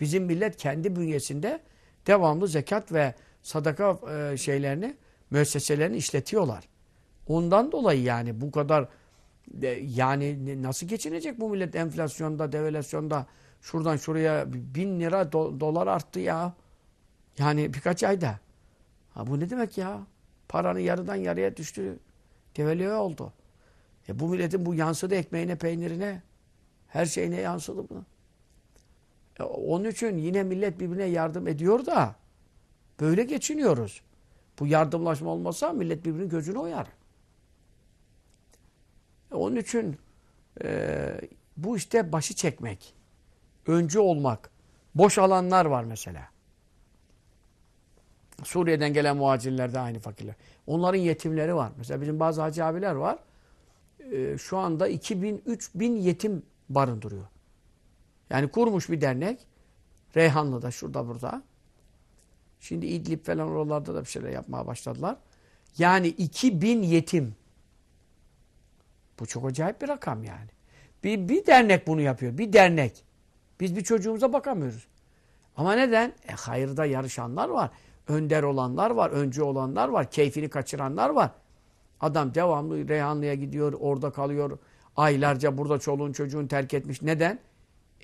Bizim millet kendi bünyesinde devamlı zekat ve sadaka e, şeylerini, müesseselerini işletiyorlar. Ondan dolayı yani bu kadar e, yani nasıl geçinecek bu millet enflasyonda, devalüasyonda şuradan şuraya bin lira do, dolar arttı ya. Yani birkaç ayda. Ha bu ne demek ya? Paranın yarıdan yarıya düştü. Devalüe oldu. E bu milletin bu yansıdı ekmeğine, peynirine. Her şeyine yansıdı bunu. E onun için yine millet birbirine yardım ediyor da böyle geçiniyoruz. Bu yardımlaşma olmasa millet birbirinin gözünü oyar. E onun için e, bu işte başı çekmek, öncü olmak, boş alanlar var mesela. Suriye'den gelen muhacirlerde aynı fakirler. Onların yetimleri var. Mesela bizim bazı hacı abiler var. Ee, şu anda 2000-3000 yetim barındırıyor. Yani kurmuş bir dernek. Reyhanlı'da, şurada burada. Şimdi İdlib falan oralarda da bir şeyler yapmaya başladılar. Yani 2000 yetim. Bu çok acayip bir rakam yani. Bir, bir dernek bunu yapıyor. Bir dernek. Biz bir çocuğumuza bakamıyoruz. Ama neden? E hayırda yarışanlar var önder olanlar var, öncü olanlar var, keyfini kaçıranlar var. Adam devamlı Reyhanlı'ya gidiyor, orada kalıyor. Aylarca burada çoluğun çocuğun terk etmiş. Neden?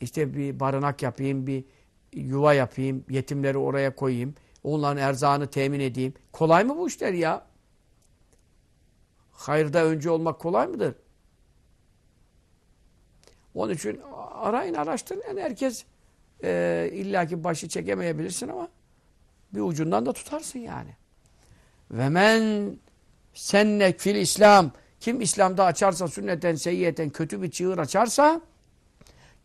İşte bir barınak yapayım, bir yuva yapayım, yetimleri oraya koyayım. Onların erzağını temin edeyim. Kolay mı bu işler ya? Hayırda öncü olmak kolay mıdır? Onun için arayın, araştırın. Yani herkes e, illaki başı çekemeyebilirsin ama bir ucundan da tutarsın yani. Ve men sennek fil İslam kim İslam'da açarsa sünnetten seyyiyeten kötü bir çığır açarsa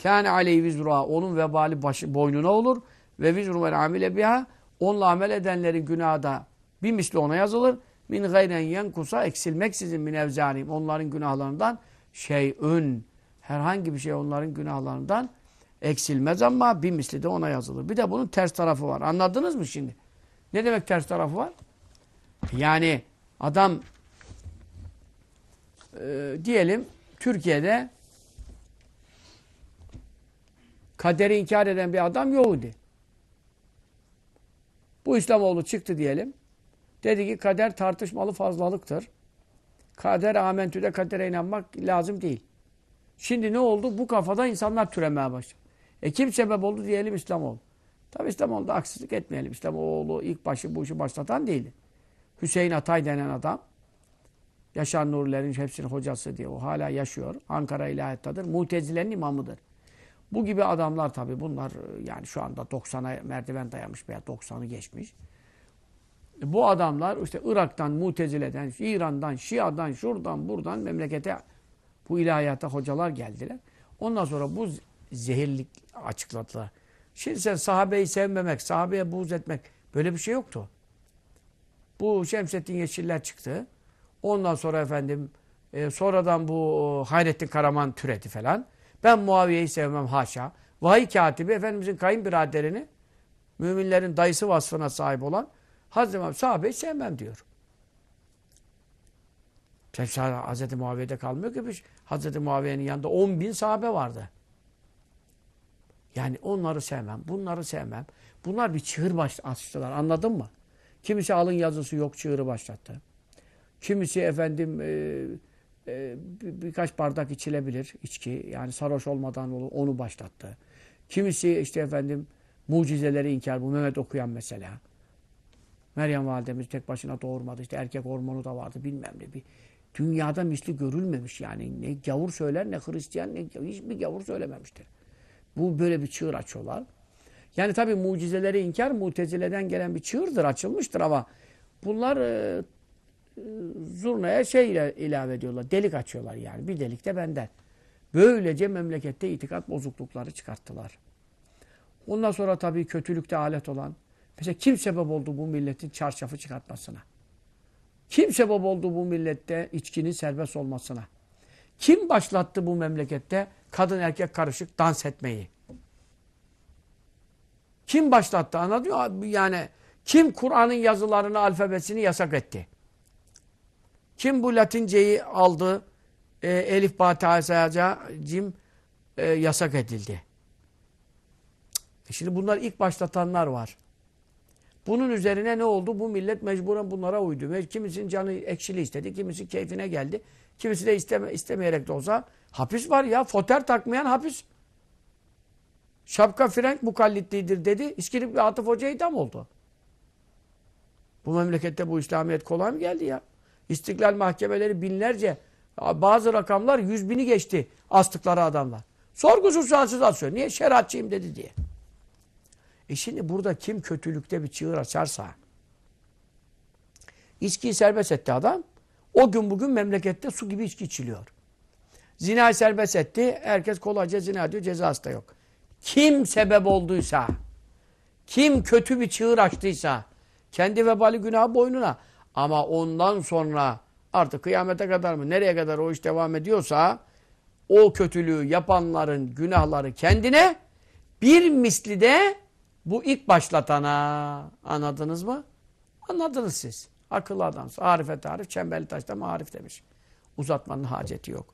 Kâne aleyhi vizruha. Onun vebali başı, boynuna olur. Ve vizru men amile biha. Onunla amel edenlerin günahı da bir misli ona yazılır. Min gayren yenkusa eksilmeksizin min evzanim. Onların günahlarından şeyün. Herhangi bir şey onların günahlarından eksilmez ama bir misli de ona yazılır. Bir de bunun ters tarafı var. Anladınız mı şimdi? Ne demek ters tarafı var? Yani adam e, diyelim Türkiye'de kaderi inkar eden bir adam Yahudi. Bu İslamoğlu çıktı diyelim. Dedi ki kader tartışmalı fazlalıktır. Kader amentüde kadere inanmak lazım değil. Şimdi ne oldu? Bu kafada insanlar türemeye başladı. E kim sebep oldu diyelim İslamoğlu. Tabi İslamoğlu da haksızlık etmeyelim. İslamoğlu ilk başı bu işi başlatan değildi. Hüseyin Atay denen adam Yaşar Nurilerin hepsinin hocası diye o hala yaşıyor. Ankara ilahiyattadır. Mutezilerin imamıdır. Bu gibi adamlar tabi bunlar yani şu anda 90'a merdiven dayamış veya 90'ı geçmiş. Bu adamlar işte Irak'tan, Mutezile'den, İran'dan, Şia'dan, şuradan, buradan memlekete bu ilahiyata hocalar geldiler. Ondan sonra bu zehirlik açıkladılar. Şimdi sen sahabeyi sevmemek, sahabeye buğz etmek böyle bir şey yoktu. Bu Şemsettin Yeşiller çıktı. Ondan sonra efendim e, sonradan bu Hayrettin Karaman türedi falan. Ben Muaviye'yi sevmem haşa. Vahiy katibi Efendimizin kayınbiraderini müminlerin dayısı vasfına sahip olan Hazreti Muhammed sahabeyi sevmem diyor. Hazreti Muaviye'de kalmıyor ki. Hazreti Muaviye'nin yanında 10 bin sahabe vardı. Yani onları sevmem, bunları sevmem. Bunlar bir çığır baş açtılar. Anladın mı? Kimisi alın yazısı yok çığırı başlattı. Kimisi efendim e, e, birkaç bardak içilebilir içki. Yani sarhoş olmadan onu başlattı. Kimisi işte efendim mucizeleri inkar. Bu Mehmet okuyan mesela. Meryem validemiz tek başına doğurmadı. İşte erkek hormonu da vardı bilmem ne. Bir, dünyada misli görülmemiş yani. Ne gavur söyler ne Hristiyan ne hiçbir gavur söylememiştir. Bu böyle bir çığır açıyorlar. Yani tabi mucizeleri inkar mutezileden gelen bir çığırdır açılmıştır ama bunlar e, e, zurnaya şey ile ilave ediyorlar. Delik açıyorlar yani. Bir delik de benden. Böylece memlekette itikat bozuklukları çıkarttılar. Ondan sonra tabii kötülükte alet olan mesela kim sebep oldu bu milletin çarşafı çıkartmasına? Kim sebep oldu bu millette içkinin serbest olmasına? Kim başlattı bu memlekette kadın erkek karışık dans etmeyi? Kim başlattı anladın? Yani kim Kur'an'ın yazılarını, alfabesini yasak etti? Kim bu Latinceyi aldı? E, Elif, Ba, Ta, Sa, Cim e, yasak edildi. E şimdi bunlar ilk başlatanlar var. Bunun üzerine ne oldu? Bu millet mecburen bunlara uydu. Kimisinin canı ekşili istedi, kimisi keyfine geldi. Kimisi de isteme, istemeyerek de olsa hapis var ya. Foter takmayan hapis. Şapka frenk mukallitlidir dedi. İskilip bir Atıf Hoca idam oldu. Bu memlekette bu İslamiyet kolay mı geldi ya? İstiklal mahkemeleri binlerce, bazı rakamlar yüz bini geçti astıkları adamlar. Sorgusuz sualsiz asıyor. Niye? Şeriatçıyım dedi diye. E şimdi burada kim kötülükte bir çığır açarsa, içkiyi serbest etti adam, o gün bugün memlekette su gibi içki içiliyor. Zinayı serbest etti, herkes kolayca zina diyor, cezası da yok. Kim sebep olduysa, kim kötü bir çığır açtıysa, kendi vebali günahı boynuna, ama ondan sonra artık kıyamete kadar mı, nereye kadar o iş devam ediyorsa, o kötülüğü yapanların günahları kendine, bir misli de bu ilk başlatana. Anladınız mı? Anladınız siz. Akıllı adamsın. Arife tarif, çemberli taşta marif demiş. Uzatmanın haceti yok.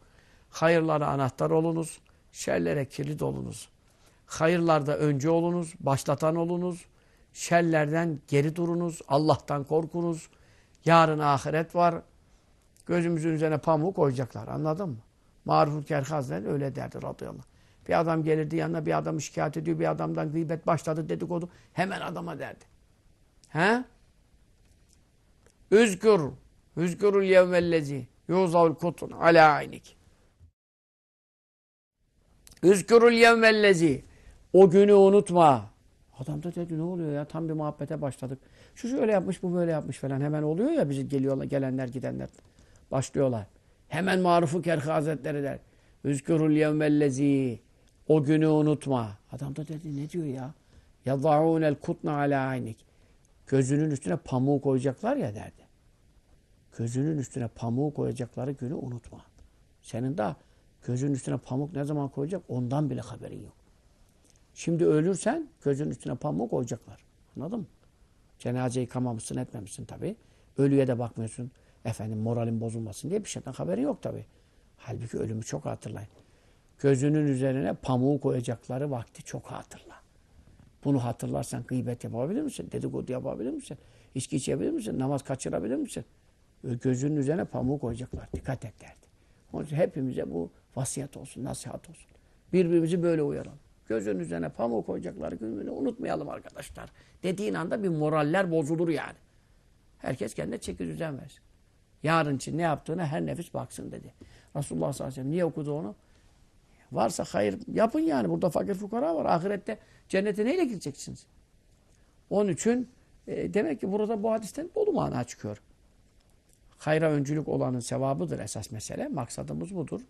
Hayırlara anahtar olunuz, şerlere kilit olunuz. Hayırlarda önce olunuz, başlatan olunuz. Şerlerden geri durunuz, Allah'tan korkunuz. Yarın ahiret var. Gözümüzün üzerine pamuk koyacaklar. Anladın mı? Maruf Kerhaz'dan öyle derdi radıyallahu bir adam gelirdi yanına bir adamı şikayet ediyor. Bir adamdan gıybet başladı dedikodu. Hemen adama derdi. He? Üzgür. Üzgürül yevmellezi. Yuzavul kutun ala aynik. Üzgürül yevmellezi. O günü unutma. Adam da dedi ne oluyor ya tam bir muhabbete başladık. Şu şöyle yapmış bu böyle yapmış falan hemen oluyor ya bizi geliyorlar gelenler gidenler başlıyorlar. Hemen Marufu Kerhi Hazretleri der. Üzkürül yevmellezi O günü unutma. Adam da dedi ne diyor ya? el kutna ala aynik. Gözünün üstüne pamuğu koyacaklar ya derdi. Gözünün üstüne pamuğu koyacakları günü unutma. Senin de gözünün üstüne pamuk ne zaman koyacak ondan bile haberin yok. Şimdi ölürsen gözünün üstüne pamuğu koyacaklar. Anladın mı? Cenazeyi kamamışsın etmemişsin tabii. Ölüye de bakmıyorsun. Efendim moralin bozulmasın diye bir şeyden haberi yok tabii. Halbuki ölümü çok hatırlayın. Gözünün üzerine pamuğu koyacakları vakti çok hatırla. Bunu hatırlarsan gıybet yapabilir misin? Dedikodu yapabilir misin? İçki içebilir misin? Namaz kaçırabilir misin? Gözünün üzerine pamuğu koyacaklar. Dikkat et derdi. Onun için hepimize bu vasiyet olsun, nasihat olsun. Birbirimizi böyle uyaralım. Gözünün üzerine pamuğu koyacaklar gününü unutmayalım arkadaşlar. Dediğin anda bir moraller bozulur yani. Herkes kendine çeki düzen versin. Yarın için ne yaptığına her nefis baksın dedi. Resulullah sallallahu aleyhi ve sellem niye okudu onu? Varsa hayır yapın yani. Burada fakir fukara var. Ahirette cennete neyle gideceksiniz? Onun için e, demek ki burada bu hadisten dolu mana çıkıyor. Hayra öncülük olanın sevabıdır esas mesele. Maksadımız budur.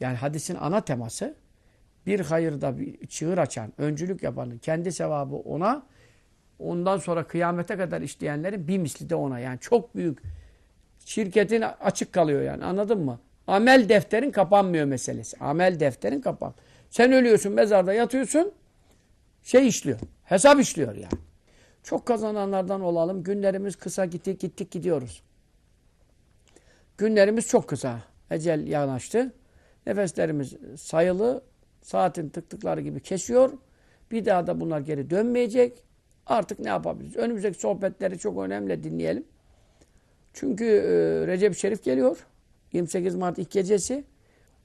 Yani hadisin ana teması bir hayırda bir çığır açan, öncülük yapanın kendi sevabı ona, ondan sonra kıyamete kadar işleyenlerin bir misli de ona. Yani çok büyük şirketin açık kalıyor yani anladın mı? Amel defterin kapanmıyor meselesi. Amel defterin kapan. Sen ölüyorsun mezarda yatıyorsun şey işliyor. Hesap işliyor yani. Çok kazananlardan olalım. Günlerimiz kısa gittik gittik gidiyoruz. Günlerimiz çok kısa. Ecel yanaştı. Nefeslerimiz sayılı. Saatin tıktıkları gibi kesiyor. Bir daha da bunlar geri dönmeyecek. Artık ne yapabiliriz? Önümüzdeki sohbetleri çok önemli dinleyelim. Çünkü e, Recep Şerif geliyor. 28 Mart ilk gecesi.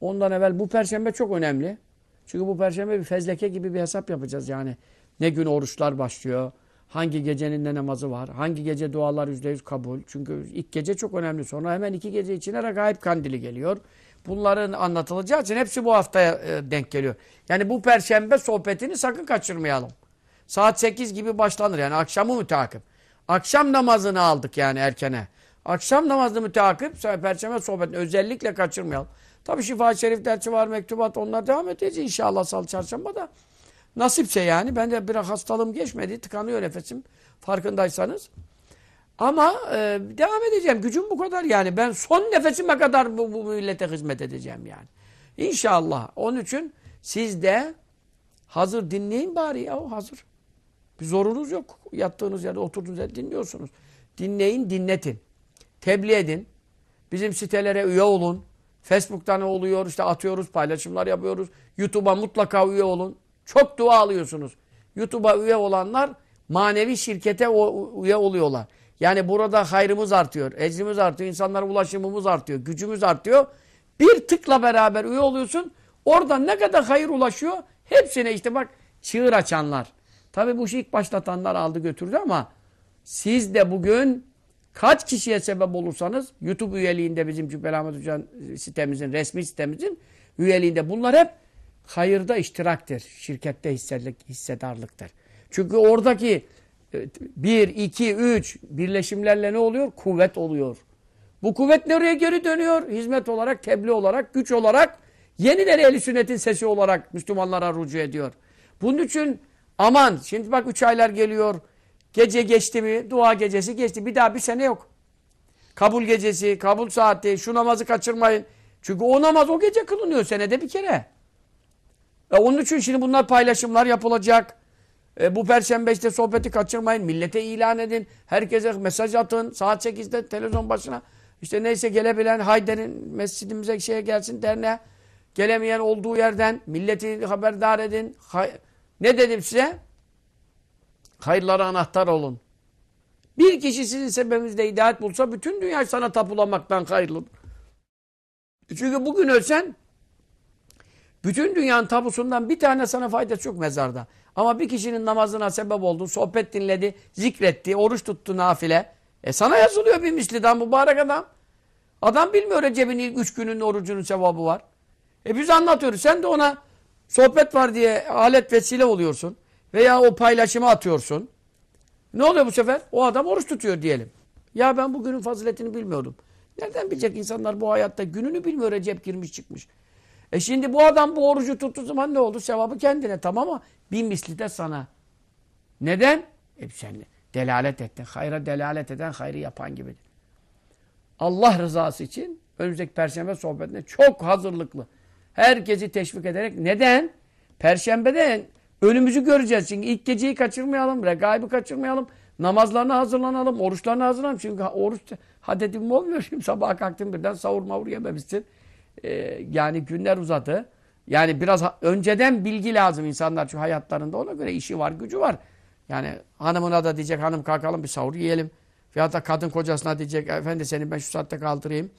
Ondan evvel bu perşembe çok önemli. Çünkü bu perşembe bir fezleke gibi bir hesap yapacağız yani. Ne gün oruçlar başlıyor. Hangi gecenin ne namazı var? Hangi gece dualar yüzde yüz kabul? Çünkü ilk gece çok önemli. Sonra hemen iki gece içine regaib kandili geliyor. Bunların anlatılacağı için hepsi bu haftaya e, denk geliyor. Yani bu perşembe sohbetini sakın kaçırmayalım. Saat 8 gibi başlanır yani akşamı müteakip. Akşam namazını aldık yani erkene. Akşam namazını müteakip perşembe sohbetini özellikle kaçırmayalım. Tabi şifa şerif dersi var, mektubat onlar devam edeceğiz inşallah salı çarşamba da. Nasipse yani. Ben de biraz hastalığım geçmedi. Tıkanıyor nefesim. Farkındaysanız. Ama e, devam edeceğim. Gücüm bu kadar yani. Ben son nefesime kadar bu, bu millete hizmet edeceğim yani. İnşallah. Onun için siz de hazır dinleyin bari ya. O hazır. Bir zorunuz yok. Yattığınız yerde oturduğunuz yerde dinliyorsunuz. Dinleyin, dinletin. Tebliğ edin. Bizim sitelere üye olun. Facebook'ta ne oluyor? İşte atıyoruz, paylaşımlar yapıyoruz. YouTube'a mutlaka üye olun. Çok dua alıyorsunuz. YouTube'a üye olanlar manevi şirkete üye oluyorlar. Yani burada hayrımız artıyor, ecrimiz artıyor, insanlara ulaşımımız artıyor, gücümüz artıyor. Bir tıkla beraber üye oluyorsun. Orada ne kadar hayır ulaşıyor? Hepsine işte bak çığır açanlar. Tabi bu işi ilk başlatanlar aldı götürdü ama siz de bugün kaç kişiye sebep olursanız YouTube üyeliğinde bizim Cübbeli Ahmet Hoca'nın sitemizin, resmi sitemizin üyeliğinde bunlar hep hayırda iştiraktır. Şirkette hissedarlıktır. Çünkü oradaki e, bir, iki, üç birleşimlerle ne oluyor? Kuvvet oluyor. Bu kuvvet nereye geri dönüyor? Hizmet olarak, tebliğ olarak, güç olarak, yeniden ehl sünnetin sesi olarak Müslümanlara rücu ediyor. Bunun için aman, şimdi bak üç aylar geliyor, gece geçti mi, dua gecesi geçti, bir daha bir sene yok. Kabul gecesi, kabul saati, şu namazı kaçırmayın. Çünkü o namaz o gece kılınıyor senede bir kere. E onun için şimdi bunlar paylaşımlar yapılacak. E, bu perşembe işte sohbeti kaçırmayın. Millete ilan edin. Herkese mesaj atın. Saat 8'de televizyon başına. İşte neyse gelebilen Hayder'in mescidimize şeye gelsin derneğe. Gelemeyen olduğu yerden milleti haberdar edin. Ne dedim size? Hayırlara anahtar olun. Bir kişi sizin sebebinizde hidayet bulsa bütün dünya sana tapulamaktan hayırlıdır. Çünkü bugün ölsen bütün dünyanın tabusundan bir tane sana faydası yok mezarda. Ama bir kişinin namazına sebep oldun, sohbet dinledi, zikretti, oruç tuttu nafile. E sana yazılıyor bir misliden mübarek adam. Adam bilmiyor Recep'in ilk üç günün orucunun sevabı var. E biz anlatıyoruz. Sen de ona sohbet var diye alet vesile oluyorsun. Veya o paylaşımı atıyorsun. Ne oluyor bu sefer? O adam oruç tutuyor diyelim. Ya ben bugünün faziletini bilmiyordum. Nereden bilecek insanlar bu hayatta gününü bilmiyor Recep girmiş çıkmış. E şimdi bu adam bu orucu tuttuğu zaman ne oldu? Sevabı kendine tamam ama bir misli de sana. Neden? E sen delalet ettin. Hayra delalet eden hayrı yapan gibidir. Allah rızası için önümüzdeki perşembe sohbetine çok hazırlıklı. Herkesi teşvik ederek. Neden? Perşembede önümüzü göreceğiz. Çünkü ilk geceyi kaçırmayalım. Regaib'i kaçırmayalım. Namazlarına hazırlanalım. Oruçlarına hazırlanalım. Çünkü oruç hadetim olmuyor. Şimdi sabaha kalktım birden sahur mavur yememişsin. Ee, yani günler uzadı. Yani biraz önceden bilgi lazım insanlar. Çünkü hayatlarında ona göre işi var, gücü var. Yani hanımına da diyecek hanım kalkalım bir sahur yiyelim. Veyahut da kadın kocasına diyecek efendi seni ben şu saatte kaldırayım.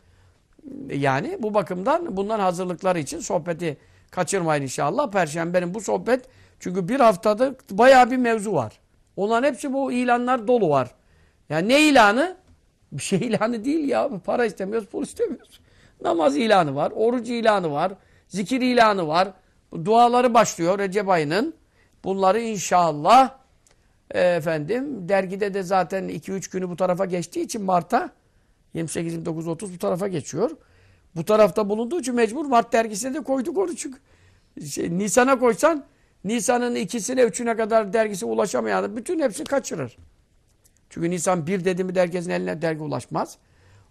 Yani bu bakımdan bundan hazırlıkları için sohbeti kaçırmayın inşallah. Perşembenin bu sohbet çünkü bir haftada bayağı bir mevzu var. Onların hepsi bu ilanlar dolu var. Yani ne ilanı? Bir şey ilanı değil ya. Para istemiyoruz, pul istemiyoruz. Namaz ilanı var, oruç ilanı var, zikir ilanı var. Duaları başlıyor Recep ayının. Bunları inşallah e, efendim dergide de zaten 2-3 günü bu tarafa geçtiği için Mart'a 28, 29, 30 bu tarafa geçiyor. Bu tarafta bulunduğu için mecbur Mart dergisine de koyduk onu çünkü. Şey, Nisan'a koysan Nisan'ın ikisine, üçüne kadar dergisi ulaşamayan bütün hepsini kaçırır. Çünkü Nisan bir dedi mi herkesin eline dergi ulaşmaz.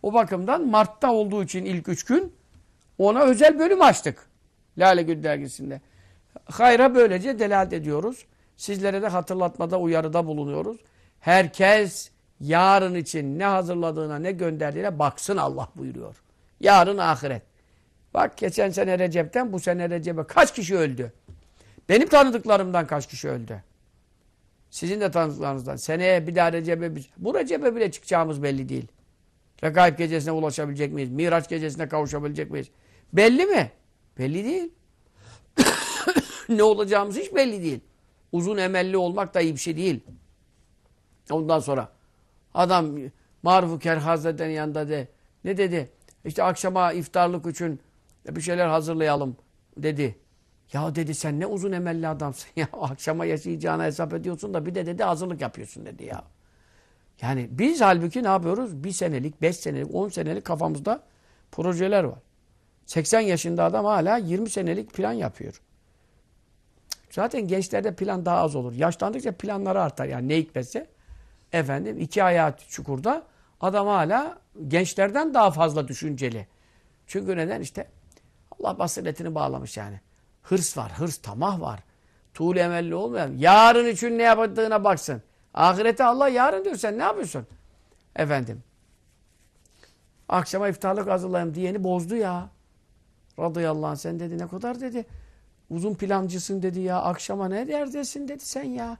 O bakımdan Mart'ta olduğu için ilk üç gün ona özel bölüm açtık. Lale Gül dergisinde. Hayra böylece delalet ediyoruz. Sizlere de hatırlatmada, uyarıda bulunuyoruz. Herkes yarın için ne hazırladığına, ne gönderdiğine baksın Allah buyuruyor. Yarın ahiret. Bak geçen sene Recep'ten bu sene Recep'e kaç kişi öldü? Benim tanıdıklarımdan kaç kişi öldü? Sizin de tanıdıklarınızdan. Seneye bir daha Recep'e bu Recep'e bile çıkacağımız belli değil. Regaib gecesine ulaşabilecek miyiz? Miraç gecesine kavuşabilecek miyiz? Belli mi? Belli değil. [COUGHS] ne olacağımız hiç belli değil. Uzun emelli olmak da iyi bir şey değil. Ondan sonra adam Maruf-u Kerhaze'den yanında de ne dedi? İşte akşama iftarlık için bir şeyler hazırlayalım dedi. Ya dedi sen ne uzun emelli adamsın ya. [LAUGHS] Akşama yaşayacağına hesap ediyorsun da bir de dedi hazırlık yapıyorsun dedi ya. Yani biz halbuki ne yapıyoruz? Bir senelik, beş senelik, on senelik kafamızda projeler var. 80 yaşında adam hala 20 senelik plan yapıyor. Zaten gençlerde plan daha az olur. Yaşlandıkça planları artar. Yani ne hikmetse. Efendim iki ayağı çukurda adam hala gençlerden daha fazla düşünceli. Çünkü neden? işte Allah basiretini bağlamış yani. Hırs var, hırs, tamah var. Tuğlu emelli olmayan. Yarın için ne yaptığına baksın. Ahirete Allah yarın diyor. Sen ne yapıyorsun? Efendim. Akşama iftarlık hazırlayayım diyeni bozdu ya. Radıyallahu anh sen dedi ne kadar dedi. Uzun plancısın dedi ya. Akşama ne derdesin dedi sen ya.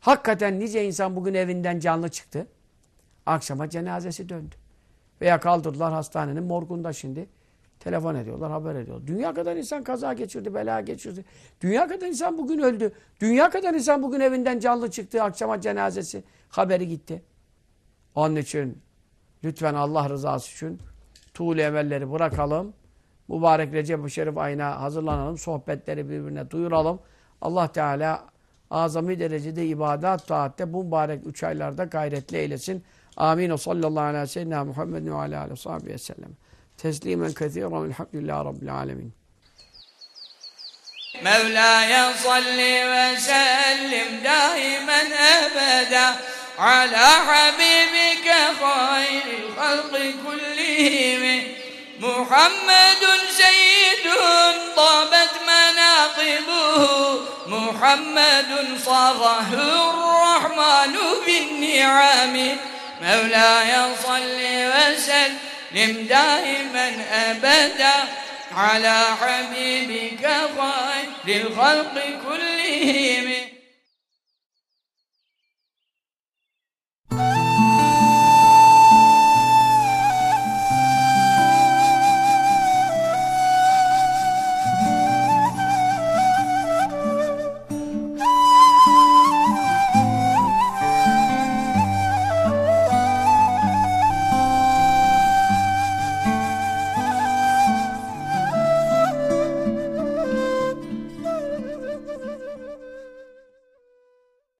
Hakikaten nice insan bugün evinden canlı çıktı. Akşama cenazesi döndü. Veya kaldırdılar hastanenin morgunda şimdi. Telefon ediyorlar, haber ediyorlar. Dünya kadar insan kaza geçirdi, bela geçirdi. Dünya kadar insan bugün öldü. Dünya kadar insan bugün evinden canlı çıktı. Akşama cenazesi haberi gitti. Onun için lütfen Allah rızası için tuğle emelleri bırakalım. Mübarek Recep-i Şerif ayına hazırlanalım. Sohbetleri birbirine duyuralım. Allah Teala azami derecede ibadet, taatte bu mübarek üç aylarda gayretli eylesin. Amin. O sallallahu aleyhi ve sellem Muhammed ve aleyhi ve sellem. تسليما كثيرا والحمد لله رب العالمين. مولاي صل وسلم دائما أبدا على حبيبك خير الخلق كلهم. محمد سيد طابت مناقبه. محمد صاغه الرحمن بالنعم. مولاي صل وسلم سلم دائما أبدا على حبيبك خير الخلق كلهم.